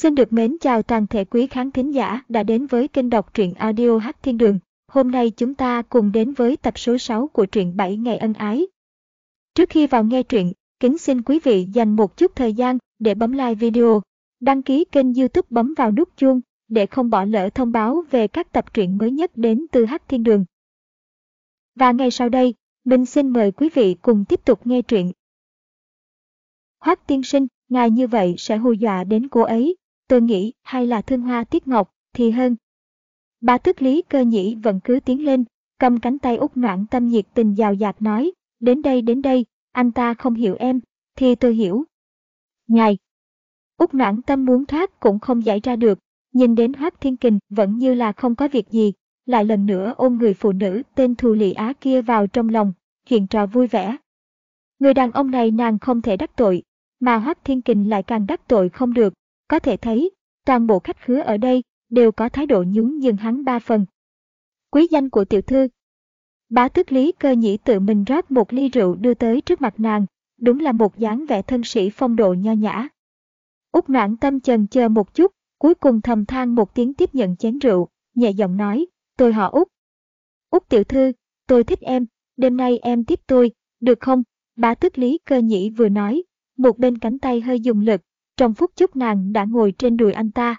Xin được mến chào toàn thể quý khán thính giả đã đến với kênh đọc truyện audio Hắc Thiên Đường. Hôm nay chúng ta cùng đến với tập số 6 của truyện 7 ngày ân ái. Trước khi vào nghe truyện, kính xin quý vị dành một chút thời gian để bấm like video, đăng ký kênh youtube bấm vào nút chuông để không bỏ lỡ thông báo về các tập truyện mới nhất đến từ Hắc Thiên Đường. Và ngay sau đây, mình xin mời quý vị cùng tiếp tục nghe truyện. Hoắc tiên sinh, ngài như vậy sẽ hù dọa đến cô ấy, tôi nghĩ hay là thương hoa tiết ngọc thì hơn. Bà tức lý cơ nhĩ vẫn cứ tiến lên, cầm cánh tay út noãn tâm nhiệt tình giàu dạt nói, đến đây đến đây, anh ta không hiểu em, thì tôi hiểu. Ngài! Út noãn tâm muốn thoát cũng không giải ra được, nhìn đến Hoác Thiên Kình vẫn như là không có việc gì, lại lần nữa ôm người phụ nữ tên Thù Lị Á kia vào trong lòng, chuyện trò vui vẻ. Người đàn ông này nàng không thể đắc tội, mà Hoác Thiên Kình lại càng đắc tội không được, có thể thấy, toàn bộ khách khứa ở đây đều có thái độ nhún nhường hắn ba phần. Quý danh của tiểu thư Bá tước lý cơ nhĩ tự mình rót một ly rượu đưa tới trước mặt nàng, đúng là một dáng vẻ thân sĩ phong độ nho nhã. Úc noãn tâm chần chờ một chút, cuối cùng thầm than một tiếng tiếp nhận chén rượu, nhẹ giọng nói, tôi họ Úc. Úc tiểu thư, tôi thích em, đêm nay em tiếp tôi, được không? Bá tước lý cơ nhĩ vừa nói, một bên cánh tay hơi dùng lực, trong phút chốc nàng đã ngồi trên đùi anh ta.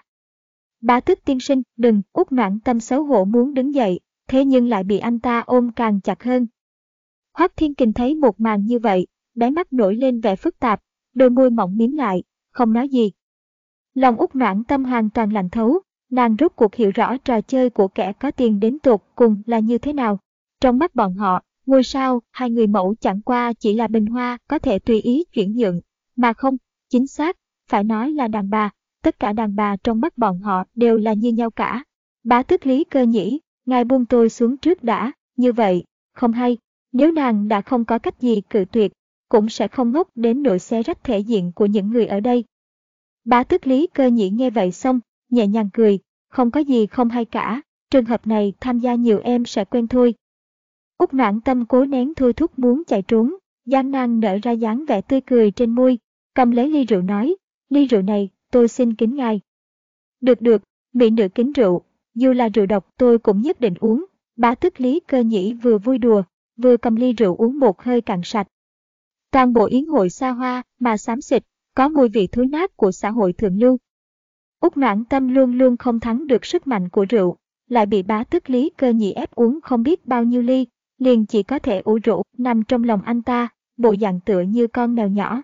Bá thức tiên sinh, đừng, út noãn tâm xấu hổ muốn đứng dậy, thế nhưng lại bị anh ta ôm càng chặt hơn. Hoác Thiên Kình thấy một màn như vậy, đáy mắt nổi lên vẻ phức tạp, đôi môi mỏng miếng lại, không nói gì. Lòng út noãn tâm hoàn toàn lạnh thấu, nàng rút cuộc hiểu rõ trò chơi của kẻ có tiền đến tột cùng là như thế nào. Trong mắt bọn họ, ngôi sao, hai người mẫu chẳng qua chỉ là bình hoa có thể tùy ý chuyển nhượng, mà không, chính xác, phải nói là đàn bà, tất cả đàn bà trong mắt bọn họ đều là như nhau cả. Bá tức lý cơ nhĩ, ngài buông tôi xuống trước đã, như vậy, không hay, nếu nàng đã không có cách gì cự tuyệt, cũng sẽ không ngốc đến nỗi xe rách thể diện của những người ở đây. Bá tức lý cơ nhĩ nghe vậy xong, nhẹ nhàng cười, không có gì không hay cả, trường hợp này tham gia nhiều em sẽ quen thôi. Úc noãn tâm cố nén thôi thúc muốn chạy trốn, gian nan nở ra dáng vẻ tươi cười trên môi, cầm lấy ly rượu nói, ly rượu này, tôi xin kính ngài. Được được, mỹ nữ kính rượu, dù là rượu độc tôi cũng nhất định uống. Bá tức lý cơ nhĩ vừa vui đùa, vừa cầm ly rượu uống một hơi cạn sạch. Toàn bộ yến hội xa hoa mà xám xịt, có mùi vị thối nát của xã hội thượng lưu. Úc noãn tâm luôn luôn không thắng được sức mạnh của rượu, lại bị bá tức lý cơ Nhĩ ép uống không biết bao nhiêu ly, liền chỉ có thể ủ rượu nằm trong lòng anh ta, bộ dạng tựa như con mèo nhỏ.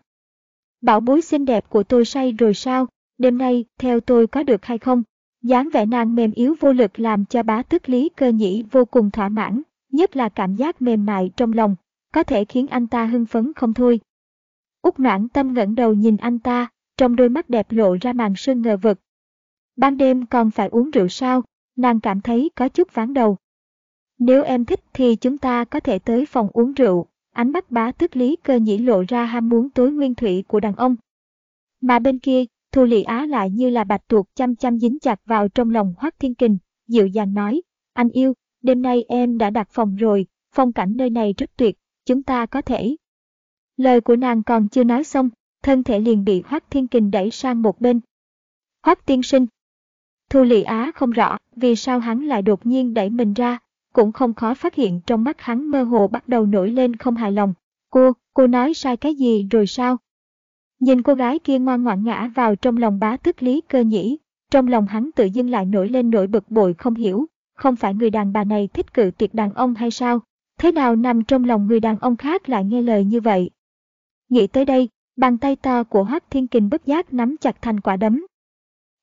Bảo bối xinh đẹp của tôi say rồi sao, đêm nay theo tôi có được hay không? dáng vẻ nàng mềm yếu vô lực làm cho bá tức lý cơ nhĩ vô cùng thỏa mãn, nhất là cảm giác mềm mại trong lòng, có thể khiến anh ta hưng phấn không thôi. Úc noãn tâm ngẩng đầu nhìn anh ta, trong đôi mắt đẹp lộ ra màn sương ngờ vực. Ban đêm còn phải uống rượu sao, nàng cảm thấy có chút ván đầu. Nếu em thích thì chúng ta có thể tới phòng uống rượu, ánh mắt bá tước lý cơ nhĩ lộ ra ham muốn tối nguyên thủy của đàn ông. Mà bên kia, Thu Lị Á lại như là bạch tuộc chăm chăm dính chặt vào trong lòng Hoắc Thiên Kình, dịu dàng nói, anh yêu, đêm nay em đã đặt phòng rồi, phong cảnh nơi này rất tuyệt, chúng ta có thể. Lời của nàng còn chưa nói xong, thân thể liền bị Hoắc Thiên Kình đẩy sang một bên. Hoắc tiên sinh. Thu Lị Á không rõ vì sao hắn lại đột nhiên đẩy mình ra, cũng không khó phát hiện trong mắt hắn mơ hồ bắt đầu nổi lên không hài lòng. Cô, cô nói sai cái gì rồi sao? Nhìn cô gái kia ngoan ngoãn ngã vào trong lòng bá tức lý cơ nhĩ, trong lòng hắn tự dưng lại nổi lên nỗi bực bội không hiểu, không phải người đàn bà này thích cự tuyệt đàn ông hay sao? Thế nào nằm trong lòng người đàn ông khác lại nghe lời như vậy? Nghĩ tới đây, bàn tay to của Hoác Thiên Kình bất giác nắm chặt thành quả đấm.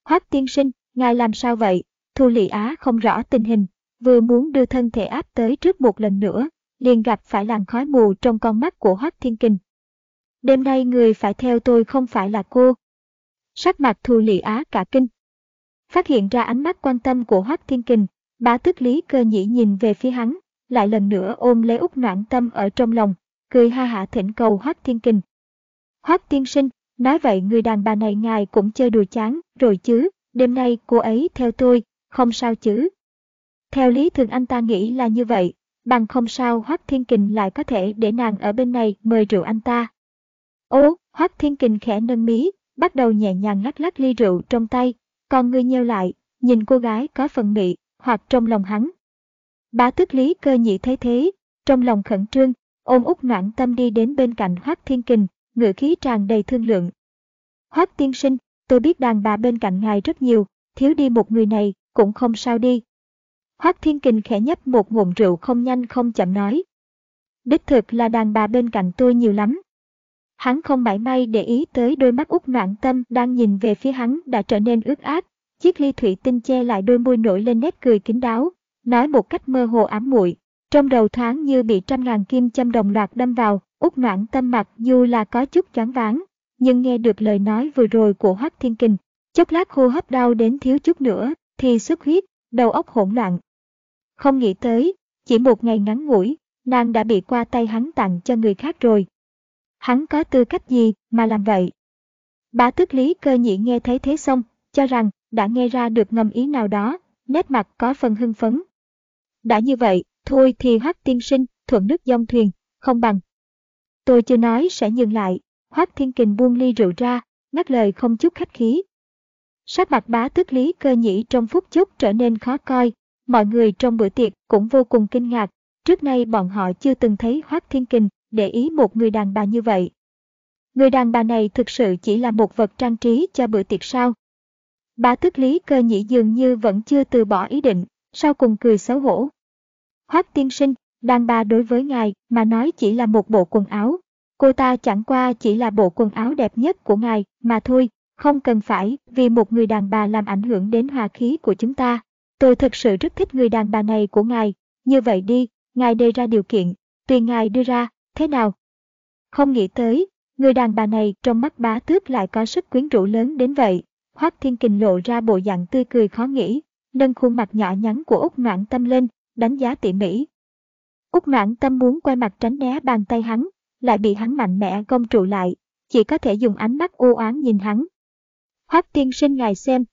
Hoác tiên sinh, ngài làm sao vậy? Thu Lị Á không rõ tình hình, vừa muốn đưa thân thể áp tới trước một lần nữa, liền gặp phải làn khói mù trong con mắt của Hoắc Thiên Kình. Đêm nay người phải theo tôi không phải là cô. Sắc mặt Thu Lị Á cả kinh. Phát hiện ra ánh mắt quan tâm của Hoắc Thiên Kình, bá tức lý cơ nhĩ nhìn về phía hắn, lại lần nữa ôm lấy út noạn tâm ở trong lòng, cười ha hả thỉnh cầu Hoắc Thiên Kình. Hoắc Thiên Sinh, nói vậy người đàn bà này ngài cũng chơi đùa chán rồi chứ, đêm nay cô ấy theo tôi, không sao chứ. Theo lý thường anh ta nghĩ là như vậy, bằng không sao Hoắc Thiên Kình lại có thể để nàng ở bên này mời rượu anh ta. Ố, Hoắc Thiên Kình khẽ nâng mí, bắt đầu nhẹ nhàng lắc lắc ly rượu trong tay, còn người nheo lại, nhìn cô gái có phần mị, hoặc trong lòng hắn. Bá tức lý cơ nhị thấy thế, trong lòng khẩn trương, ôm út noãn tâm đi đến bên cạnh Hoác Thiên Kình, ngựa khí tràn đầy thương lượng. Hoác tiên sinh, tôi biết đàn bà bên cạnh ngài rất nhiều, thiếu đi một người này, cũng không sao đi. Hoác Thiên Kình khẽ nhấp một ngụm rượu không nhanh không chậm nói. Đích thực là đàn bà bên cạnh tôi nhiều lắm. Hắn không mãi may để ý tới đôi mắt út noạn tâm đang nhìn về phía hắn đã trở nên ướt át. Chiếc ly thủy tinh che lại đôi môi nổi lên nét cười kín đáo, nói một cách mơ hồ ám muội trong đầu thoáng như bị trăm ngàn kim châm đồng loạt đâm vào, út noạn tâm mặt dù là có chút choáng váng, nhưng nghe được lời nói vừa rồi của Hoắc Thiên Kình, chốc lát hô hấp đau đến thiếu chút nữa, thì xuất huyết, đầu óc hỗn loạn. Không nghĩ tới, chỉ một ngày ngắn ngủi, nàng đã bị qua tay hắn tặng cho người khác rồi. Hắn có tư cách gì mà làm vậy? Bá tước lý cơ nhị nghe thấy thế xong, cho rằng đã nghe ra được ngầm ý nào đó, nét mặt có phần hưng phấn. Đã như vậy, thôi thì hoắc tiên sinh, thuận nước dông thuyền, không bằng. Tôi chưa nói sẽ dừng lại, hoắc thiên kình buông ly rượu ra, ngắt lời không chút khách khí. Sắc mặt bá tước lý cơ nhĩ trong phút chốc trở nên khó coi, mọi người trong bữa tiệc cũng vô cùng kinh ngạc, trước nay bọn họ chưa từng thấy hoắc thiên kình để ý một người đàn bà như vậy. Người đàn bà này thực sự chỉ là một vật trang trí cho bữa tiệc sao. Bá tước lý cơ nhĩ dường như vẫn chưa từ bỏ ý định, sau cùng cười xấu hổ. Hoác tiên sinh, đàn bà đối với ngài mà nói chỉ là một bộ quần áo. Cô ta chẳng qua chỉ là bộ quần áo đẹp nhất của ngài mà thôi, không cần phải vì một người đàn bà làm ảnh hưởng đến hòa khí của chúng ta. Tôi thật sự rất thích người đàn bà này của ngài, như vậy đi, ngài đề ra điều kiện, tùy ngài đưa ra, thế nào? Không nghĩ tới, người đàn bà này trong mắt bá tước lại có sức quyến rũ lớn đến vậy. Hoác Thiên Kình lộ ra bộ dạng tươi cười khó nghĩ, nâng khuôn mặt nhỏ nhắn của Úc Noãn Tâm lên, đánh giá tỉ mỉ. Úc Noãn Tâm muốn quay mặt tránh né bàn tay hắn, lại bị hắn mạnh mẽ gom trụ lại, chỉ có thể dùng ánh mắt u oán nhìn hắn. Hoắc tiên sinh ngài xem.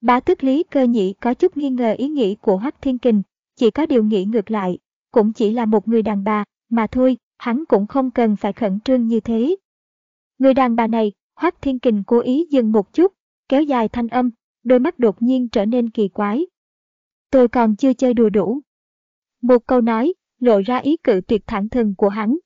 Bá tước lý cơ nhị có chút nghi ngờ ý nghĩ của Hoắc Thiên Kình, chỉ có điều nghĩ ngược lại, cũng chỉ là một người đàn bà, mà thôi, hắn cũng không cần phải khẩn trương như thế. Người đàn bà này, Hoắc Thiên Kình cố ý dừng một chút, kéo dài thanh âm, đôi mắt đột nhiên trở nên kỳ quái. Tôi còn chưa chơi đùa đủ. Một câu nói, lộ ra ý cự tuyệt thẳng thừng của hắn.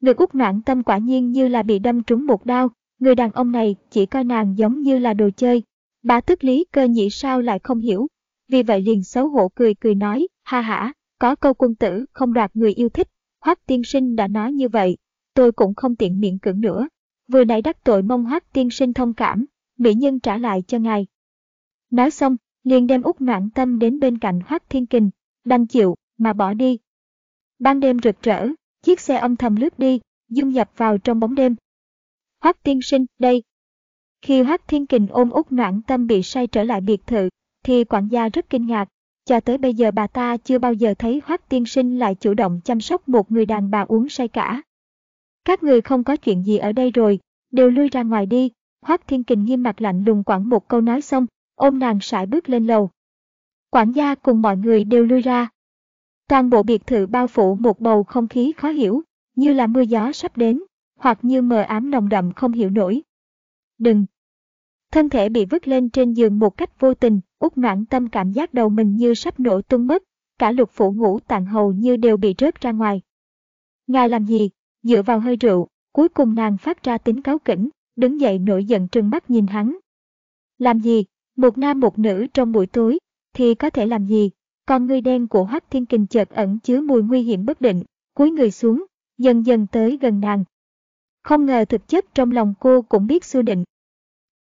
Người út noạn tâm quả nhiên như là bị đâm trúng một đao, người đàn ông này chỉ coi nàng giống như là đồ chơi. Bà tức lý cơ nhị sao lại không hiểu. Vì vậy liền xấu hổ cười cười nói, ha hả, có câu quân tử không đoạt người yêu thích. Hoắc tiên sinh đã nói như vậy, tôi cũng không tiện miệng cưỡng nữa. Vừa nãy đắc tội mong Hoắc tiên sinh thông cảm, mỹ nhân trả lại cho ngài. Nói xong, liền đem út noạn tâm đến bên cạnh Hoắc Thiên Kình, đành chịu, mà bỏ đi. Ban đêm rực rỡ, chiếc xe âm thầm lướt đi, dung nhập vào trong bóng đêm. Hoắc tiên sinh, đây. Khi Hắc Thiên Kình ôm út noãn tâm bị say trở lại biệt thự, thì quản gia rất kinh ngạc. Cho tới bây giờ bà ta chưa bao giờ thấy Hoác tiên sinh lại chủ động chăm sóc một người đàn bà uống say cả. Các người không có chuyện gì ở đây rồi, đều lui ra ngoài đi. Hoác Thiên Kình nghiêm mặt lạnh lùng quẳng một câu nói xong, ôm nàng sải bước lên lầu. Quản gia cùng mọi người đều lui ra. Toàn bộ biệt thự bao phủ một bầu không khí khó hiểu, như là mưa gió sắp đến, hoặc như mờ ám nồng đậm không hiểu nổi. Đừng! Thân thể bị vứt lên trên giường một cách vô tình, út noãn tâm cảm giác đầu mình như sắp nổ tung mất, cả lục phủ ngũ tạng hầu như đều bị rớt ra ngoài. Ngài làm gì? Dựa vào hơi rượu, cuối cùng nàng phát ra tính cáo kỉnh, đứng dậy nổi giận trừng mắt nhìn hắn. Làm gì? Một nam một nữ trong buổi tối, thì có thể làm gì? con người đen của Hoắc Thiên Kình chợt ẩn chứa mùi nguy hiểm bất định, cúi người xuống, dần dần tới gần nàng. Không ngờ thực chất trong lòng cô cũng biết xu định.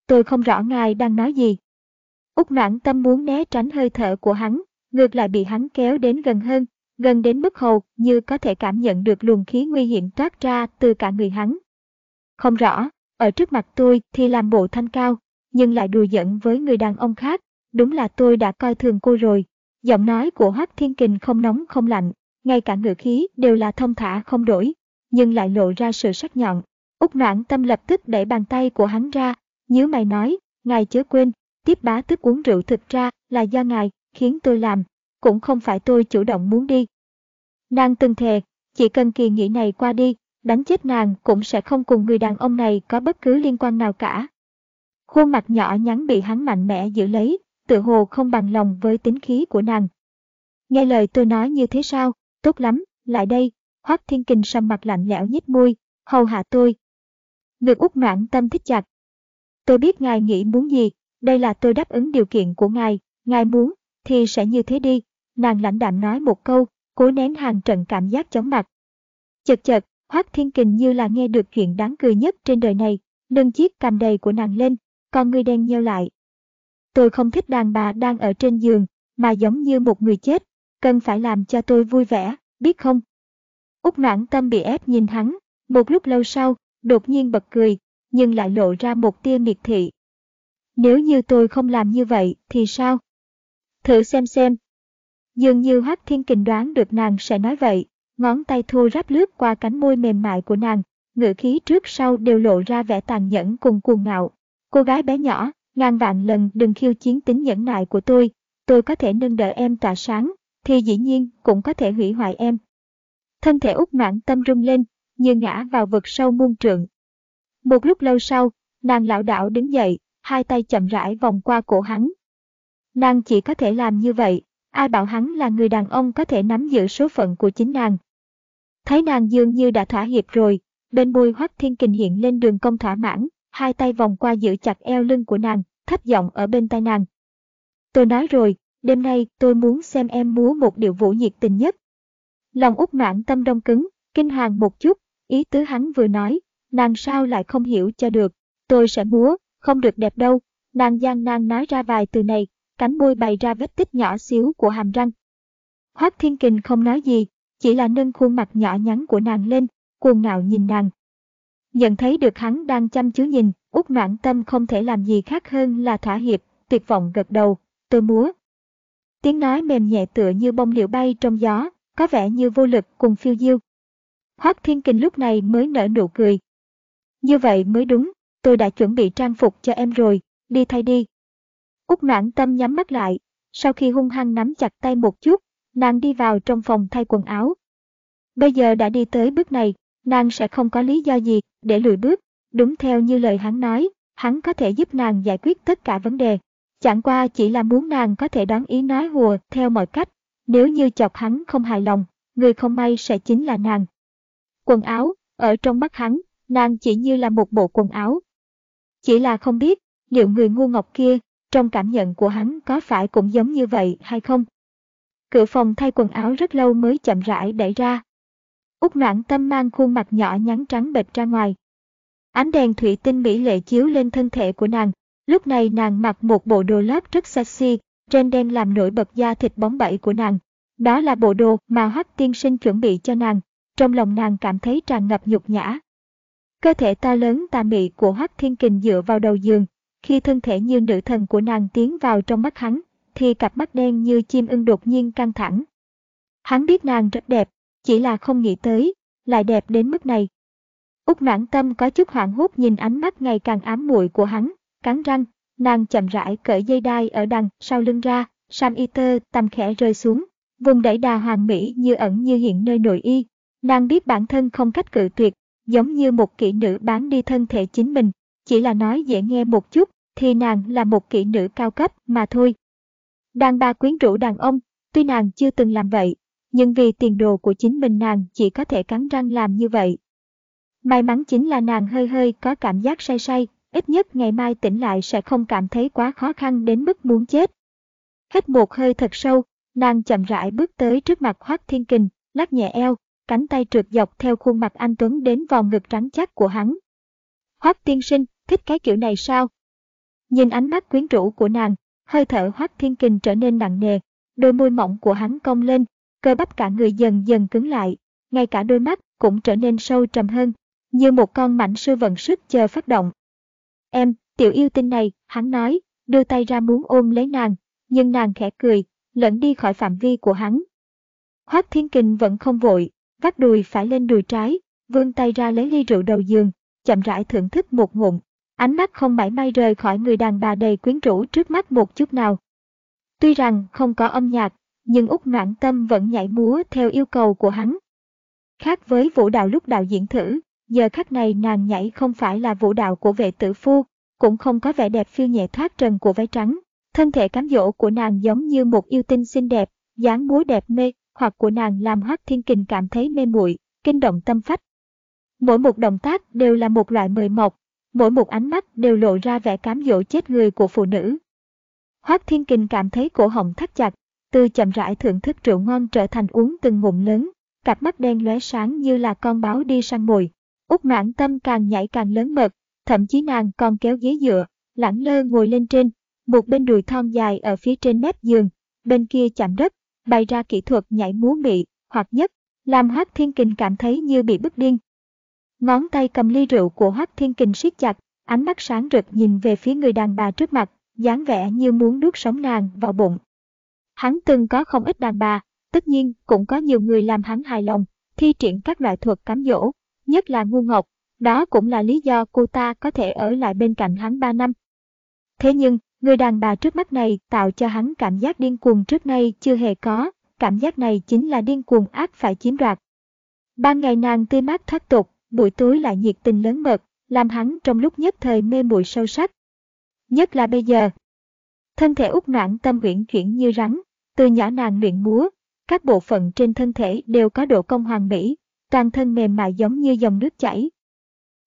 Tôi không rõ ngài đang nói gì. Úc noãn tâm muốn né tránh hơi thở của hắn, ngược lại bị hắn kéo đến gần hơn, gần đến mức hầu như có thể cảm nhận được luồng khí nguy hiểm toát ra từ cả người hắn. Không rõ, ở trước mặt tôi thì làm bộ thanh cao, nhưng lại đùa giận với người đàn ông khác, đúng là tôi đã coi thường cô rồi. Giọng nói của Hoắc Thiên Kình không nóng không lạnh, ngay cả ngựa khí đều là thông thả không đổi, nhưng lại lộ ra sự sắc nhọn. Úc Noãn Tâm lập tức đẩy bàn tay của hắn ra, nhớ mày nói, ngài chớ quên, tiếp bá tức uống rượu thực ra là do ngài khiến tôi làm, cũng không phải tôi chủ động muốn đi. Nàng từng thề, chỉ cần kỳ nghỉ này qua đi, đánh chết nàng cũng sẽ không cùng người đàn ông này có bất cứ liên quan nào cả. Khuôn mặt nhỏ nhắn bị hắn mạnh mẽ giữ lấy, tự hồ không bằng lòng với tính khí của nàng. Nghe lời tôi nói như thế sao, tốt lắm, lại đây, Hoác Thiên Kình sầm mặt lạnh lẽo nhếch môi, hầu hạ tôi. Ngực út noãn tâm thích chặt. Tôi biết ngài nghĩ muốn gì, đây là tôi đáp ứng điều kiện của ngài, ngài muốn, thì sẽ như thế đi. Nàng lãnh đạm nói một câu, cố nén hàng trận cảm giác chóng mặt. Chật chật, Hoác Thiên Kình như là nghe được chuyện đáng cười nhất trên đời này, nâng chiếc cằm đầy của nàng lên, con ngươi đen nheo lại. Tôi không thích đàn bà đang ở trên giường, mà giống như một người chết, cần phải làm cho tôi vui vẻ, biết không? Úc noãn tâm bị ép nhìn hắn, một lúc lâu sau, đột nhiên bật cười, nhưng lại lộ ra một tia miệt thị. Nếu như tôi không làm như vậy thì sao? Thử xem xem. Dường như Hắc Thiên Kình đoán được nàng sẽ nói vậy, ngón tay thô ráp lướt qua cánh môi mềm mại của nàng, ngữ khí trước sau đều lộ ra vẻ tàn nhẫn cùng cuồng ngạo. Cô gái bé nhỏ, ngàn vạn lần đừng khiêu chiến tính nhẫn nại của tôi, tôi có thể nâng đỡ em tỏa sáng, thì dĩ nhiên cũng có thể hủy hoại em. Thân thể út mạng tâm rung lên, như ngã vào vực sâu muôn trượng. Một lúc lâu sau, nàng lão đảo đứng dậy, hai tay chậm rãi vòng qua cổ hắn. Nàng chỉ có thể làm như vậy, ai bảo hắn là người đàn ông có thể nắm giữ số phận của chính nàng. Thấy nàng dường như đã thỏa hiệp rồi, bên môi hoắc thiên kình hiện lên đường cong thỏa mãn, hai tay vòng qua giữ chặt eo lưng của nàng, thấp giọng ở bên tai nàng. Tôi nói rồi, đêm nay tôi muốn xem em múa một điệu vũ nhiệt tình nhất. Lòng út mãn tâm đông cứng, kinh hoàng một chút, ý tứ hắn vừa nói, nàng sao lại không hiểu cho được, tôi sẽ múa, không được đẹp đâu, nàng gian nàng nói ra vài từ này, cánh môi bày ra vết tích nhỏ xíu của hàm răng. Hoác Thiên Kình không nói gì, chỉ là nâng khuôn mặt nhỏ nhắn của nàng lên, cuồng ngạo nhìn nàng. Nhận thấy được hắn đang chăm chú nhìn, út noãn tâm không thể làm gì khác hơn là thỏa hiệp, tuyệt vọng gật đầu, tôi múa. Tiếng nói mềm nhẹ tựa như bông liễu bay trong gió, có vẻ như vô lực cùng phiêu diêu. Hoác Thiên Kình lúc này mới nở nụ cười. Như vậy mới đúng, tôi đã chuẩn bị trang phục cho em rồi, đi thay đi. Úc noãn tâm nhắm mắt lại, sau khi hung hăng nắm chặt tay một chút, nàng đi vào trong phòng thay quần áo. Bây giờ đã đi tới bước này, nàng sẽ không có lý do gì để lùi bước, đúng theo như lời hắn nói, hắn có thể giúp nàng giải quyết tất cả vấn đề. Chẳng qua chỉ là muốn nàng có thể đoán ý nói hùa theo mọi cách, nếu như chọc hắn không hài lòng, người không may sẽ chính là nàng. Quần áo, ở trong mắt hắn, nàng chỉ như là một bộ quần áo. Chỉ là không biết, liệu người ngu ngọc kia, trong cảm nhận của hắn có phải cũng giống như vậy hay không? Cửa phòng thay quần áo rất lâu mới chậm rãi đẩy ra. Úc noãn tâm mang khuôn mặt nhỏ nhắn trắng bệch ra ngoài. Ánh đèn thủy tinh mỹ lệ chiếu lên thân thể của nàng. Lúc này nàng mặc một bộ đồ lót rất sexy, trên đen làm nổi bật da thịt bóng bẩy của nàng. Đó là bộ đồ mà Hoắc tiên sinh chuẩn bị cho nàng. Trong lòng nàng cảm thấy tràn ngập nhục nhã. Cơ thể to lớn tà mị của Hoắc Thiên Kình dựa vào đầu giường, khi thân thể như nữ thần của nàng tiến vào trong mắt hắn, thì cặp mắt đen như chim ưng đột nhiên căng thẳng. Hắn biết nàng rất đẹp, chỉ là không nghĩ tới, lại đẹp đến mức này. Úc noãn tâm có chút hoảng hốt nhìn ánh mắt ngày càng ám muội của hắn, cắn răng, nàng chậm rãi cởi dây đai ở đằng sau lưng ra, sam y tơ tầm khẽ rơi xuống, vùng đẩy đà hoàng mỹ như ẩn như hiện nơi nội y. Nàng biết bản thân không cách cự tuyệt, giống như một kỹ nữ bán đi thân thể chính mình, chỉ là nói dễ nghe một chút, thì nàng là một kỹ nữ cao cấp mà thôi. Đàn bà quyến rũ đàn ông, tuy nàng chưa từng làm vậy, nhưng vì tiền đồ của chính mình nàng chỉ có thể cắn răng làm như vậy. May mắn chính là nàng hơi hơi có cảm giác say say, ít nhất ngày mai tỉnh lại sẽ không cảm thấy quá khó khăn đến mức muốn chết. Hít một hơi thật sâu, nàng chậm rãi bước tới trước mặt Hoác Thiên Kình, lắc nhẹ eo, cánh tay trượt dọc theo khuôn mặt anh Tuấn đến vòng ngực trắng chắc của hắn. Hoác tiên sinh, thích cái kiểu này sao? Nhìn ánh mắt quyến rũ của nàng, hơi thở Hoác Thiên Kình trở nên nặng nề, đôi môi mỏng của hắn cong lên, cơ bắp cả người dần dần cứng lại, ngay cả đôi mắt cũng trở nên sâu trầm hơn, như một con mảnh sư vận sức chờ phát động. Em, tiểu yêu tinh này, hắn nói, đưa tay ra muốn ôm lấy nàng, nhưng nàng khẽ cười, lẫn đi khỏi phạm vi của hắn. Hoác Thiên Kình vẫn không vội, vắt đùi phải lên đùi trái, vươn tay ra lấy ly rượu đầu giường, chậm rãi thưởng thức một ngụm, ánh mắt không mảy may rời khỏi người đàn bà đầy quyến rũ trước mắt một chút nào. Tuy rằng không có âm nhạc, nhưng Úc Noãn Tâm vẫn nhảy múa theo yêu cầu của hắn. Khác với vũ đạo lúc đạo diễn thử, giờ khắc này nàng nhảy không phải là vũ đạo của vệ tử phu, cũng không có vẻ đẹp phiêu nhẹ thoát trần của váy trắng. Thân thể cám dỗ của nàng giống như một yêu tinh xinh đẹp, dáng múa đẹp mê, hoặc của nàng làm Hoắc Thiên Kình cảm thấy mê muội, kinh động tâm phách. Mỗi một động tác đều là một loại mời mọc, mỗi một ánh mắt đều lộ ra vẻ cám dỗ chết người của phụ nữ. Hoắc Thiên Kình cảm thấy cổ họng thắt chặt, từ chậm rãi thưởng thức rượu ngon trở thành uống từng ngụm lớn, cặp mắt đen lóe sáng như là con báo đi săn mồi. Út noãn tâm càng nhảy càng lớn mật, thậm chí nàng còn kéo ghế dựa, lẳng lơ ngồi lên trên, một bên đùi thon dài ở phía trên mép giường, bên kia chạm đất, bày ra kỹ thuật nhảy múa mị, hoặc nhất, làm Hoác Thiên Kình cảm thấy như bị bức điên. Ngón tay cầm ly rượu của Hoác Thiên Kình siết chặt, ánh mắt sáng rực nhìn về phía người đàn bà trước mặt, dáng vẻ như muốn nuốt sống nàng vào bụng. Hắn từng có không ít đàn bà, tất nhiên cũng có nhiều người làm hắn hài lòng, thi triển các loại thuật cám dỗ, nhất là ngu ngọc, đó cũng là lý do cô ta có thể ở lại bên cạnh hắn 3 năm. Thế nhưng, người đàn bà trước mắt này tạo cho hắn cảm giác điên cuồng trước nay chưa hề có, cảm giác này chính là điên cuồng ác phải chiếm đoạt. Ban ngày nàng tươi mát thoát tục, buổi tối lại nhiệt tình lớn mật, làm hắn trong lúc nhất thời mê muội sâu sắc. Nhất là bây giờ. Thân thể út noãn tâm uyển chuyển như rắn, từ nhỏ nàng luyện múa, các bộ phận trên thân thể đều có độ cong hoàn mỹ, toàn thân mềm mại giống như dòng nước chảy.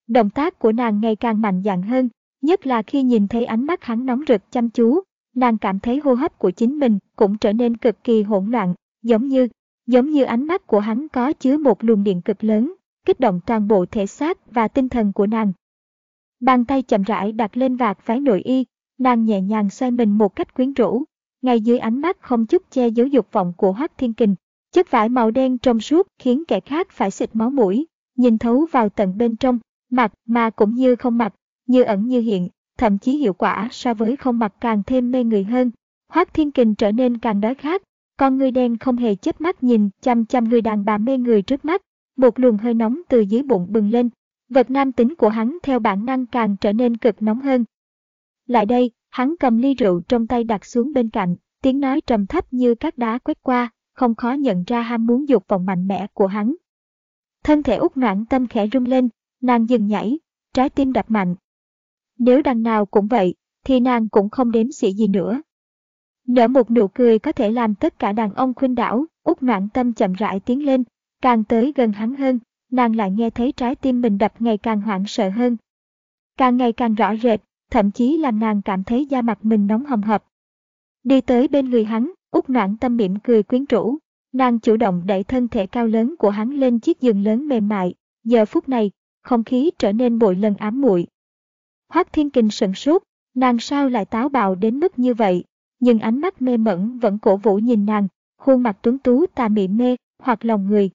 Động tác của nàng ngày càng mạnh dạn hơn, nhất là khi nhìn thấy ánh mắt hắn nóng rực chăm chú, nàng cảm thấy hô hấp của chính mình cũng trở nên cực kỳ hỗn loạn, giống như, giống như ánh mắt của hắn có chứa một luồng điện cực lớn, kích động toàn bộ thể xác và tinh thần của nàng. Bàn tay chậm rãi đặt lên vạt váy nội y, nàng nhẹ nhàng xoay mình một cách quyến rũ, ngay dưới ánh mắt không chút che giấu dục vọng của Hoắc Thiên Kình. Chất vải màu đen trong suốt khiến kẻ khác phải xịt máu mũi, nhìn thấu vào tận bên trong, mặt mà cũng như không mặt, như ẩn như hiện, thậm chí hiệu quả so với không mặt càng thêm mê người hơn. Hoác Thiên Kình trở nên càng đói khát, con người đen không hề chớp mắt nhìn chăm chăm người đàn bà mê người trước mắt, một luồng hơi nóng từ dưới bụng bừng lên, vật nam tính của hắn theo bản năng càng trở nên cực nóng hơn. Lại đây, hắn cầm ly rượu trong tay đặt xuống bên cạnh, tiếng nói trầm thấp như các đá quét qua, không khó nhận ra ham muốn dục vọng mạnh mẽ của hắn. Thân thể út noãn tâm khẽ rung lên, nàng dừng nhảy, trái tim đập mạnh, nếu đằng nào cũng vậy, thì nàng cũng không đếm xỉa gì nữa. Nở một nụ cười có thể làm tất cả đàn ông khuynh đảo, út noạn tâm chậm rãi tiến lên, càng tới gần hắn hơn, nàng lại nghe thấy trái tim mình đập ngày càng hoảng sợ hơn. Càng ngày càng rõ rệt, thậm chí làm nàng cảm thấy da mặt mình nóng hầm hập. Đi tới bên người hắn, út noạn tâm mỉm cười quyến rũ, nàng chủ động đẩy thân thể cao lớn của hắn lên chiếc giường lớn mềm mại, giờ phút này, không khí trở nên bội lần ám muội Hoác Thiên Kình sửng sốt, nàng sao lại táo bạo đến mức như vậy, nhưng ánh mắt mê mẩn vẫn cổ vũ nhìn nàng, khuôn mặt tuấn tú tà mị mê, hoặc lòng người.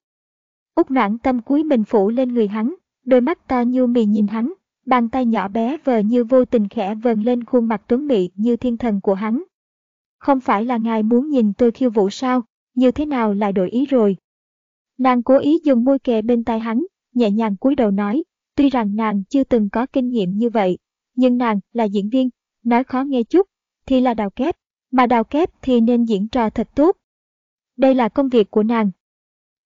Úc noãn tâm cúi mình phủ lên người hắn, đôi mắt to nhu mì nhìn hắn, bàn tay nhỏ bé vờ như vô tình khẽ vờn lên khuôn mặt tuấn mị như thiên thần của hắn. Không phải là ngài muốn nhìn tôi khiêu vũ sao, như thế nào lại đổi ý rồi. Nàng cố ý dùng môi kề bên tai hắn, nhẹ nhàng cúi đầu nói, tuy rằng nàng chưa từng có kinh nghiệm như vậy, nhưng nàng là diễn viên, nói khó nghe chút, thì là đào kép, mà đào kép thì nên diễn trò thật tốt. Đây là công việc của nàng.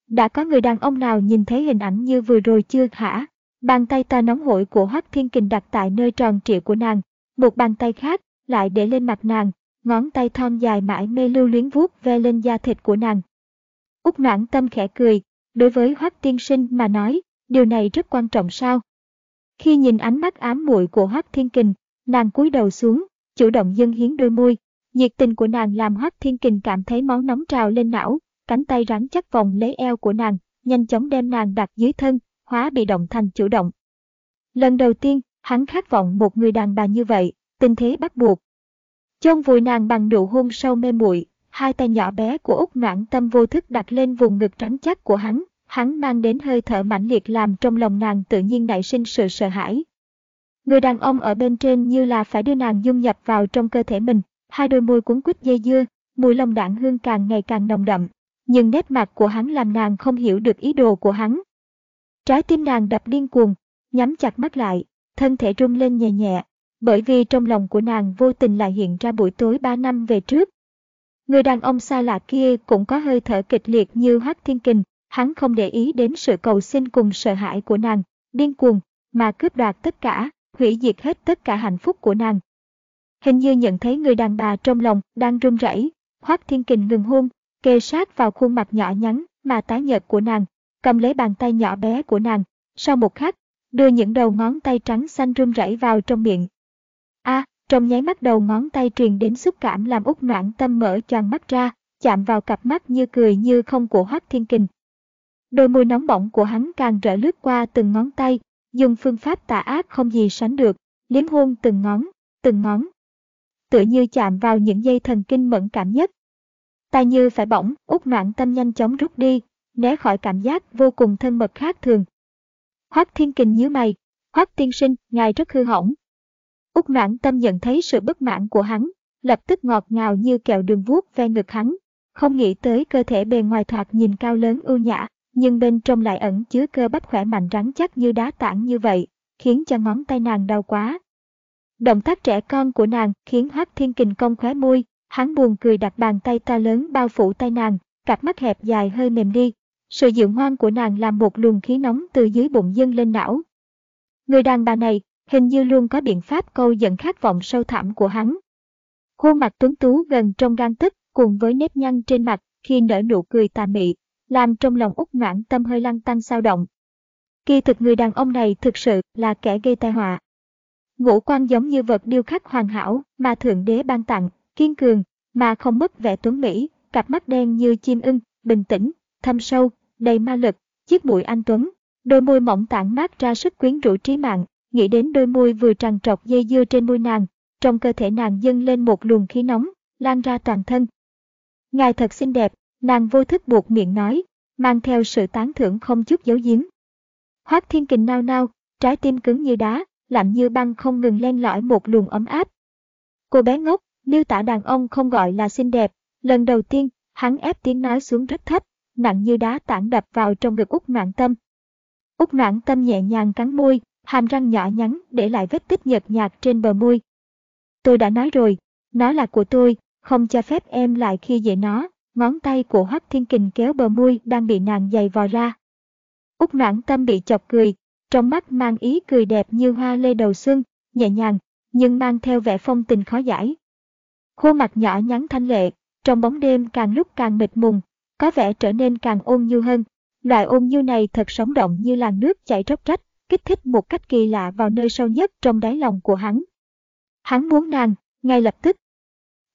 Đã có người đàn ông nào nhìn thấy hình ảnh như vừa rồi chưa hả? Bàn tay to nóng hổi của Hoắc Thiên Kình đặt tại nơi tròn trịa của nàng, một bàn tay khác lại để lên mặt nàng, ngón tay thon dài mãi mê lưu luyến vuốt ve lên da thịt của nàng. Úc noãn tâm khẽ cười, đối với Hoắc Tiên Sinh mà nói, điều này rất quan trọng sao? Khi nhìn ánh mắt ám muội của Hoắc Thiên Kình, nàng cúi đầu xuống, chủ động dâng hiến đôi môi. Nhiệt tình của nàng làm Hoắc Thiên Kình cảm thấy máu nóng trào lên não, cánh tay rắn chắc vòng lấy eo của nàng, nhanh chóng đem nàng đặt dưới thân, hóa bị động thành chủ động. Lần đầu tiên, hắn khát vọng một người đàn bà như vậy, tình thế bắt buộc. Chôn vùi nàng bằng nụ hôn sâu mê muội, hai tay nhỏ bé của Úc Noãn Tâm vô thức đặt lên vùng ngực trắng chắc của hắn, hắn mang đến hơi thở mãnh liệt làm trong lòng nàng tự nhiên nảy sinh sự sợ hãi. Người đàn ông ở bên trên như là phải đưa nàng dung nhập vào trong cơ thể mình, hai đôi môi cuốn quýt dây dưa, mùi lòng đạn hương càng ngày càng nồng đậm, nhưng nét mặt của hắn làm nàng không hiểu được ý đồ của hắn. Trái tim nàng đập điên cuồng, nhắm chặt mắt lại, thân thể rung lên nhẹ nhẹ, bởi vì trong lòng của nàng vô tình lại hiện ra buổi tối ba năm về trước. Người đàn ông xa lạ kia cũng có hơi thở kịch liệt như Hắc Thiên Kình, Hắn không để ý đến sự cầu xin cùng sợ hãi của nàng, điên cuồng, mà cướp đoạt tất cả, hủy diệt hết tất cả hạnh phúc của nàng. Hình như nhận thấy người đàn bà trong lòng đang run rẩy, Hoắc Thiên Kình ngừng hôn, kề sát vào khuôn mặt nhỏ nhắn mà tái nhợt của nàng, cầm lấy bàn tay nhỏ bé của nàng, sau một khắc, đưa những đầu ngón tay trắng xanh run rẩy vào trong miệng. A, trong nháy mắt đầu ngón tay truyền đến xúc cảm làm út noãn tâm mở choàng mắt ra, chạm vào cặp mắt như cười như không của Hoắc Thiên Kình. Đôi môi nóng bỏng của hắn càng rỡ lướt qua từng ngón tay, dùng phương pháp tà ác không gì sánh được, liếm hôn từng ngón, từng ngón. Tựa như chạm vào những dây thần kinh mẫn cảm nhất. Tai như phải bỏng, út noạn tâm nhanh chóng rút đi, né khỏi cảm giác vô cùng thân mật khác thường. Hoắc Thiên Kình nhíu mày, Hoắc tiên sinh, ngài rất hư hỏng. Úc noãn tâm nhận thấy sự bất mãn của hắn, lập tức ngọt ngào như kẹo đường vuốt ve ngực hắn, không nghĩ tới cơ thể bề ngoài thoạt nhìn cao lớn ưu nhã, nhưng bên trong lại ẩn chứa cơ bắp khỏe mạnh rắn chắc như đá tảng như vậy, khiến cho ngón tay nàng đau quá. Động tác trẻ con của nàng khiến Hoắc Thiên Kình công khóe môi, hắn buồn cười đặt bàn tay to lớn bao phủ tay nàng, cặp mắt hẹp dài hơi mềm đi. Sự dịu ngoan của nàng làm một luồng khí nóng từ dưới bụng dâng lên não. Người đàn bà này hình như luôn có biện pháp câu dẫn khát vọng sâu thẳm của hắn. Khuôn mặt tuấn tú gần trong gan tức cùng với nếp nhăn trên mặt khi nở nụ cười tà mị, làm trong lòng út noãn tâm hơi lăng tăng sao động. Kỳ thực người đàn ông này thực sự là kẻ gây tai họa. Ngũ quan giống như vật điêu khắc hoàn hảo mà Thượng Đế ban tặng, kiên cường, mà không mất vẻ tuấn Mỹ, cặp mắt đen như chim ưng, bình tĩnh, thâm sâu, đầy ma lực, chiếc mũi anh Tuấn, đôi môi mỏng tản mát ra sức quyến rũ trí mạng, nghĩ đến đôi môi vừa trằn trọc dây dưa trên môi nàng, trong cơ thể nàng dâng lên một luồng khí nóng, lan ra toàn thân. Ngài thật xinh đẹp, nàng vô thức buộc miệng nói, mang theo sự tán thưởng không chút giấu giếm. Hoác thiên kình nao nao, trái tim cứng như đá, lạnh như băng không ngừng len lỏi một luồng ấm áp. Cô bé ngốc, miêu tả đàn ông không gọi là xinh đẹp, lần đầu tiên, hắn ép tiếng nói xuống rất thấp, nặng như đá tảng đập vào trong ngực út noạn tâm. út noạn tâm nhẹ nhàng cắn môi, hàm răng nhỏ nhắn để lại vết tích nhợt nhạt trên bờ môi. Tôi đã nói rồi, nó là của tôi, không cho phép em lại khi dễ nó, ngón tay của Hoắc Thiên Kình kéo bờ môi đang bị nàng giày vò ra. Úc noãn tâm bị chọc cười, trong mắt mang ý cười đẹp như hoa lê đầu xuân, nhẹ nhàng, nhưng mang theo vẻ phong tình khó giải. Khuôn mặt nhỏ nhắn thanh lệ, trong bóng đêm càng lúc càng mịt mùng, có vẻ trở nên càng ôn nhu hơn. Loại ôn nhu này thật sống động như làn nước chảy róc rách, kích thích một cách kỳ lạ vào nơi sâu nhất trong đáy lòng của hắn. Hắn muốn nàng, ngay lập tức.